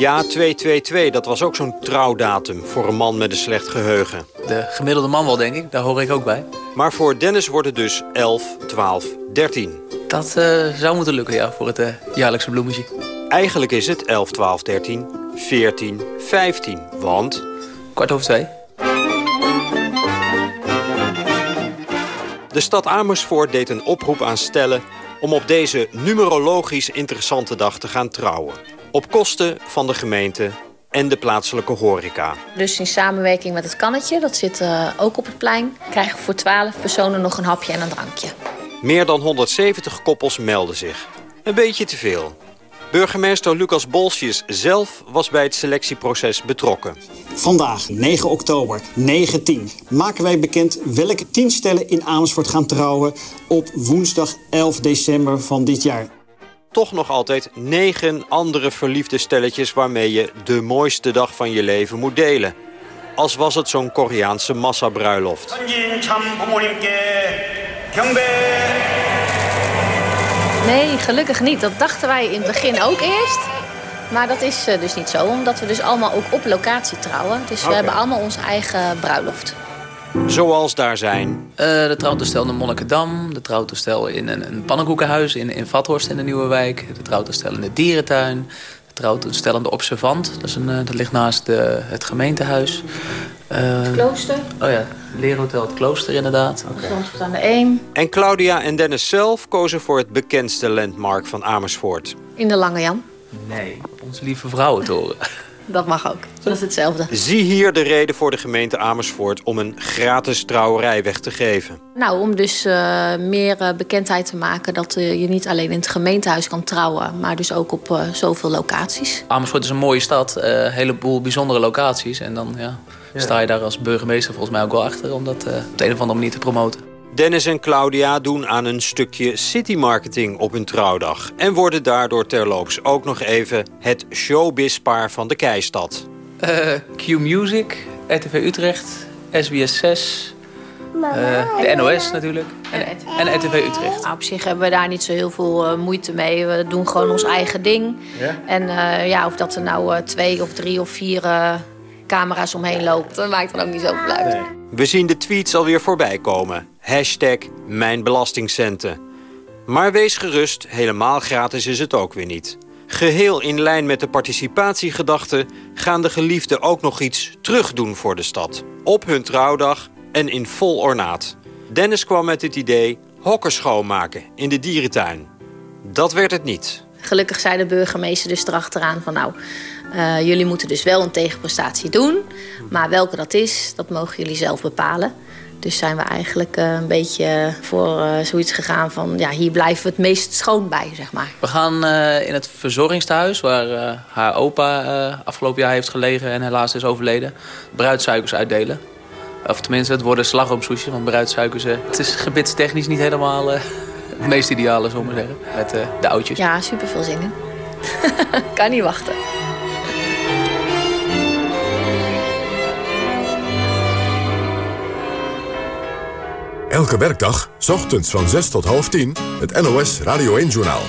Ja, 222, dat was ook zo'n trouwdatum voor een man met een slecht geheugen. De gemiddelde man wel, denk ik. Daar hoor ik ook bij. Maar voor Dennis wordt het dus 11, 12, 13. Dat eh, zou moeten lukken, ja, voor het eh, jaarlijkse bloemetje. Eigenlijk is het 11, 12, 13, 14, 15, want... Kwart over twee. De stad Amersfoort deed een oproep aan stellen om op deze numerologisch interessante dag te gaan trouwen. Op kosten van de gemeente en de plaatselijke horeca. Dus in samenwerking met het kannetje, dat zit eh, ook op het plein... krijgen we voor 12 personen nog een hapje en een drankje. Meer dan 170 koppels melden zich. Een beetje te veel. Burgemeester Lucas Bolsjes zelf was bij het selectieproces betrokken. Vandaag, 9 oktober, 19, maken wij bekend welke 10 stellen in Amersfoort gaan trouwen op woensdag 11 december van dit jaar. Toch nog altijd negen andere verliefde stelletjes waarmee je de mooiste dag van je leven moet delen. als was het zo'n Koreaanse massabruiloft. Nee, gelukkig niet. Dat dachten wij in het begin ook eerst. Maar dat is eh, dus niet zo, omdat we dus allemaal ook op locatie trouwen. Dus we hebben allemaal onze eigen bruiloft. Zoals daar zijn. Uh, de trouwtoestel in de Monnikendam. De trouwtoestel in een, een pannenkoekenhuis in, in Vathorst in de Nieuwe Wijk. De trouwtoestel in de dierentuin. De trouwtoestel in de Observant. Dat, is een, uh, dat ligt naast de, het gemeentehuis. het klooster. Oh ja, leerhotel Het Klooster inderdaad. Zandvoort aan de 1. En Claudia en Dennis zelf kozen voor het bekendste landmark van Amersfoort. In de Lange Jan. Nee, onze lieve vrouwentoren. Dat mag ook. Dat is hetzelfde. Zie hier de reden voor de gemeente Amersfoort om een gratis trouwerij weg te geven. Nou, om dus uh, meer uh, bekendheid te maken dat uh, je niet alleen in het gemeentehuis kan trouwen, maar dus ook op zoveel locaties. Amersfoort is een mooie stad, een heleboel bijzondere locaties. En dan ja, ja. sta je daar als burgemeester volgens mij ook wel achter om dat op de een of andere manier te promoten. Dennis en Claudia doen aan een stukje citymarketing op hun trouwdag... en worden daardoor terloops ook nog even het showbizpaar van de Keistad. Uh, Q-Music, RTV Utrecht, SBS 6, uh, de NOS natuurlijk en, en RTV Utrecht. Nou, op zich hebben we daar niet zo heel veel uh, moeite mee. We doen gewoon ons eigen ding. Ja? En uh, ja, of dat er nou twee of drie of vier camera's omheen loopt... dat maakt dan ook niet zoveel uit. Nee. We zien de tweets alweer voorbij komen. Hashtag mijn belastingcenten. Maar wees gerust, helemaal gratis is het ook weer niet. Geheel in lijn met de participatiegedachte... gaan de geliefden ook nog iets terugdoen voor de stad. Op hun trouwdag en in vol ornaat. Dennis kwam met het idee hokken schoonmaken in de dierentuin. Dat werd het niet. Gelukkig zei de burgemeester dus erachteraan van... nou, uh, jullie moeten dus wel een tegenprestatie doen. Maar welke dat is, dat mogen jullie zelf bepalen. Dus zijn we eigenlijk uh, een beetje voor uh, zoiets gegaan van... ja, hier blijven we het meest schoon bij, zeg maar. We gaan in het verzorgingstehuis... waar haar opa afgelopen jaar heeft gelegen en helaas is overleden... bruidsuikers uitdelen. Of tenminste, het worden slagroomsoesjes, want bruidsuikers... het is gebitstechnisch niet helemaal het meest ideale, zullen we zeggen. Met de oudjes. Ja, super veel zin in. kan niet wachten. Elke werkdag, s ochtends van 6 tot half 10, het NOS Radio 1-journaal.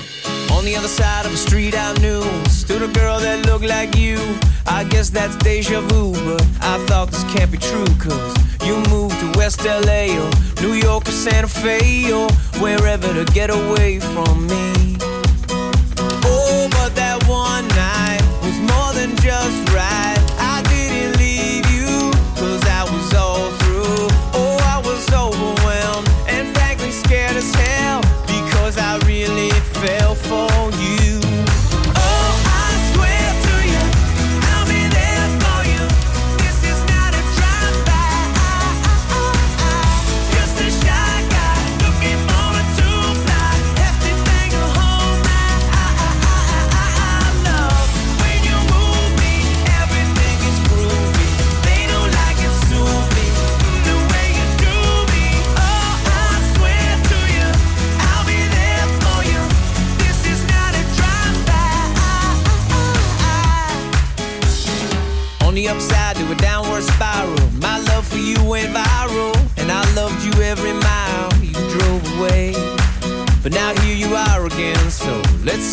On the other side of the street I knew. Stood a girl that looked like you. I guess that's deja vu But I thought this can't be true Cause you moved to West LA Or New York or Santa Fe Or wherever to get away from me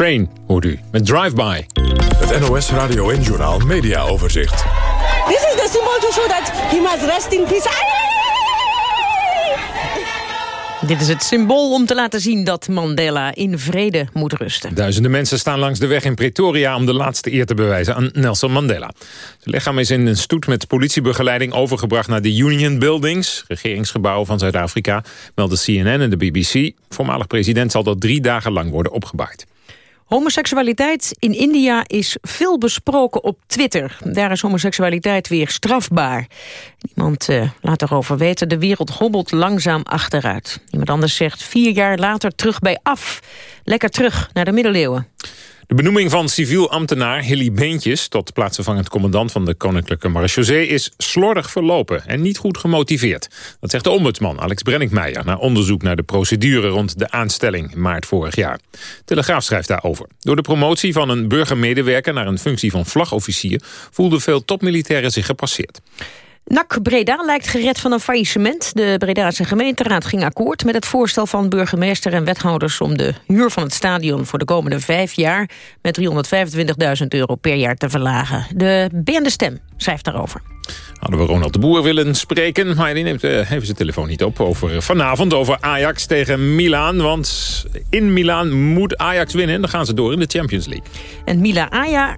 Train, hoort u, met Drive-By. Het NOS Radio en Journaal Media Overzicht. This is the symbol to show that he must rest in peace. Dit is het symbool om te laten zien dat Mandela in vrede moet rusten. Duizenden mensen staan langs de weg in Pretoria... om de laatste eer te bewijzen aan Nelson Mandela. Het lichaam is in een stoet met politiebegeleiding overgebracht... naar de Union Buildings, regeringsgebouw van Zuid-Afrika... melden CNN en de BBC. Voormalig president zal dat drie dagen lang worden opgebaard. Homoseksualiteit in India is veel besproken op Twitter. Daar is homoseksualiteit weer strafbaar. Iemand uh, laat erover weten, de wereld hobbelt langzaam achteruit. Iemand anders zegt vier jaar later terug bij af. Lekker terug naar de middeleeuwen. De benoeming van civiel ambtenaar Hilly Beentjes... tot plaatsvervangend commandant van de Koninklijke Marechaussee... is slordig verlopen en niet goed gemotiveerd. Dat zegt de ombudsman Alex Brenninkmeijer... na onderzoek naar de procedure rond de aanstelling in maart vorig jaar. Telegraaf schrijft daarover. Door de promotie van een burgermedewerker... naar een functie van vlagofficier... voelden veel topmilitairen zich gepasseerd. NAC Breda lijkt gered van een faillissement. De Bredaanse gemeenteraad ging akkoord met het voorstel van burgemeester en wethouders... om de huur van het stadion voor de komende vijf jaar... met 325.000 euro per jaar te verlagen. De BN Stem schrijft daarover. Hadden we Ronald de Boer willen spreken, maar die neemt uh, even zijn telefoon niet op. Over vanavond over Ajax tegen Milaan. Want in Milaan moet Ajax winnen en dan gaan ze door in de Champions League. En Mila Aja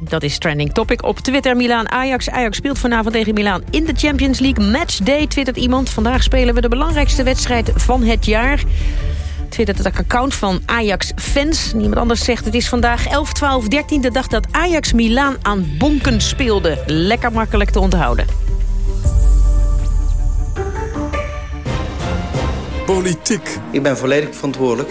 dat is trending topic op Twitter. Milaan Ajax. Ajax speelt vanavond tegen Milaan in de Champions League. Matchday twittert iemand. Vandaag spelen we de belangrijkste wedstrijd van het jaar. Twittert het account van Ajax fans. Niemand anders zegt het is vandaag 11, 12, 13 de dag dat Ajax Milaan aan bonken speelde. Lekker makkelijk te onthouden. Politiek. Ik ben volledig verantwoordelijk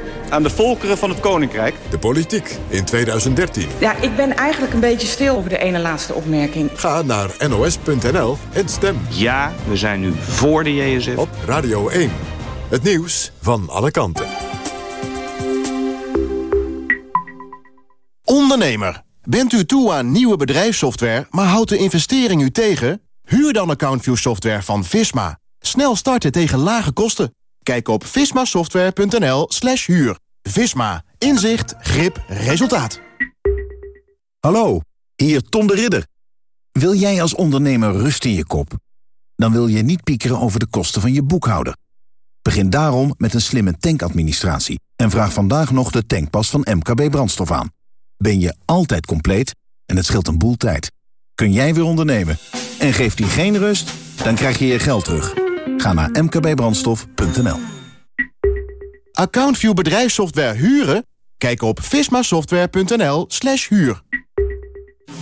aan de volkeren van het Koninkrijk. De politiek in 2013. Ja, ik ben eigenlijk een beetje stil over de ene laatste opmerking. Ga naar nos.nl en stem. Ja, we zijn nu voor de JSF. Op Radio 1. Het nieuws van alle kanten. Ondernemer, bent u toe aan nieuwe bedrijfssoftware, maar houdt de investering u tegen? Huur dan AccountView software van Visma. Snel starten tegen lage kosten. Kijk op vismasoftware.nl slash huur. Visma. Inzicht, grip, resultaat. Hallo, hier Tom de Ridder. Wil jij als ondernemer rust in je kop? Dan wil je niet piekeren over de kosten van je boekhouder. Begin daarom met een slimme tankadministratie... en vraag vandaag nog de tankpas van MKB Brandstof aan. Ben je altijd compleet en het scheelt een boel tijd. Kun jij weer ondernemen? En geeft die geen rust? Dan krijg je je geld terug. Ga naar mkbbrandstof.nl. AccountView bedrijfssoftware huren? Kijk op vismasoftware.nl slash huur.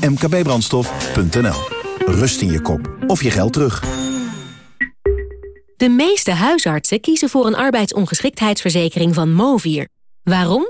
mkbbrandstof.nl. Rust in je kop of je geld terug. De meeste huisartsen kiezen voor een arbeidsongeschiktheidsverzekering van Movier. Waarom?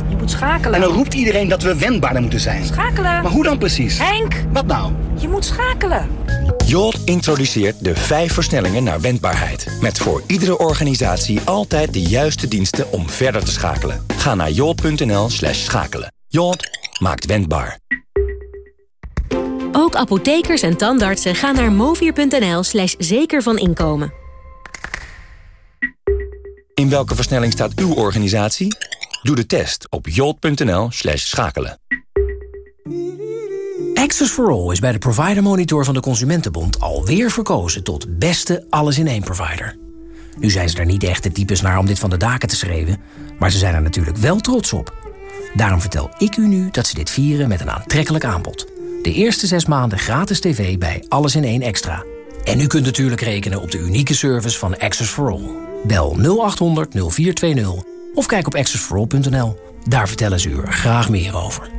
Schakelen. En dan roept iedereen dat we wendbaarder moeten zijn. Schakelen. Maar hoe dan precies? Henk! Wat nou? Je moet schakelen. Jolt introduceert de vijf versnellingen naar wendbaarheid. Met voor iedere organisatie altijd de juiste diensten om verder te schakelen. Ga naar jolt.nl slash schakelen. Jolt maakt wendbaar. Ook apothekers en tandartsen gaan naar movier.nl slash zeker van inkomen. In welke versnelling staat uw organisatie? Doe de test op jolt.nl slash schakelen. Access for All is bij de Provider Monitor van de Consumentenbond alweer verkozen tot beste alles-in-één provider. Nu zijn ze er niet echt de types naar om dit van de daken te schreeuwen, maar ze zijn er natuurlijk wel trots op. Daarom vertel ik u nu dat ze dit vieren met een aantrekkelijk aanbod. De eerste zes maanden gratis tv bij Alles in één Extra. En u kunt natuurlijk rekenen op de unieke service van Access for All. Bel 0800 0420 of kijk op accessforall.nl. Daar vertellen ze u er graag meer over.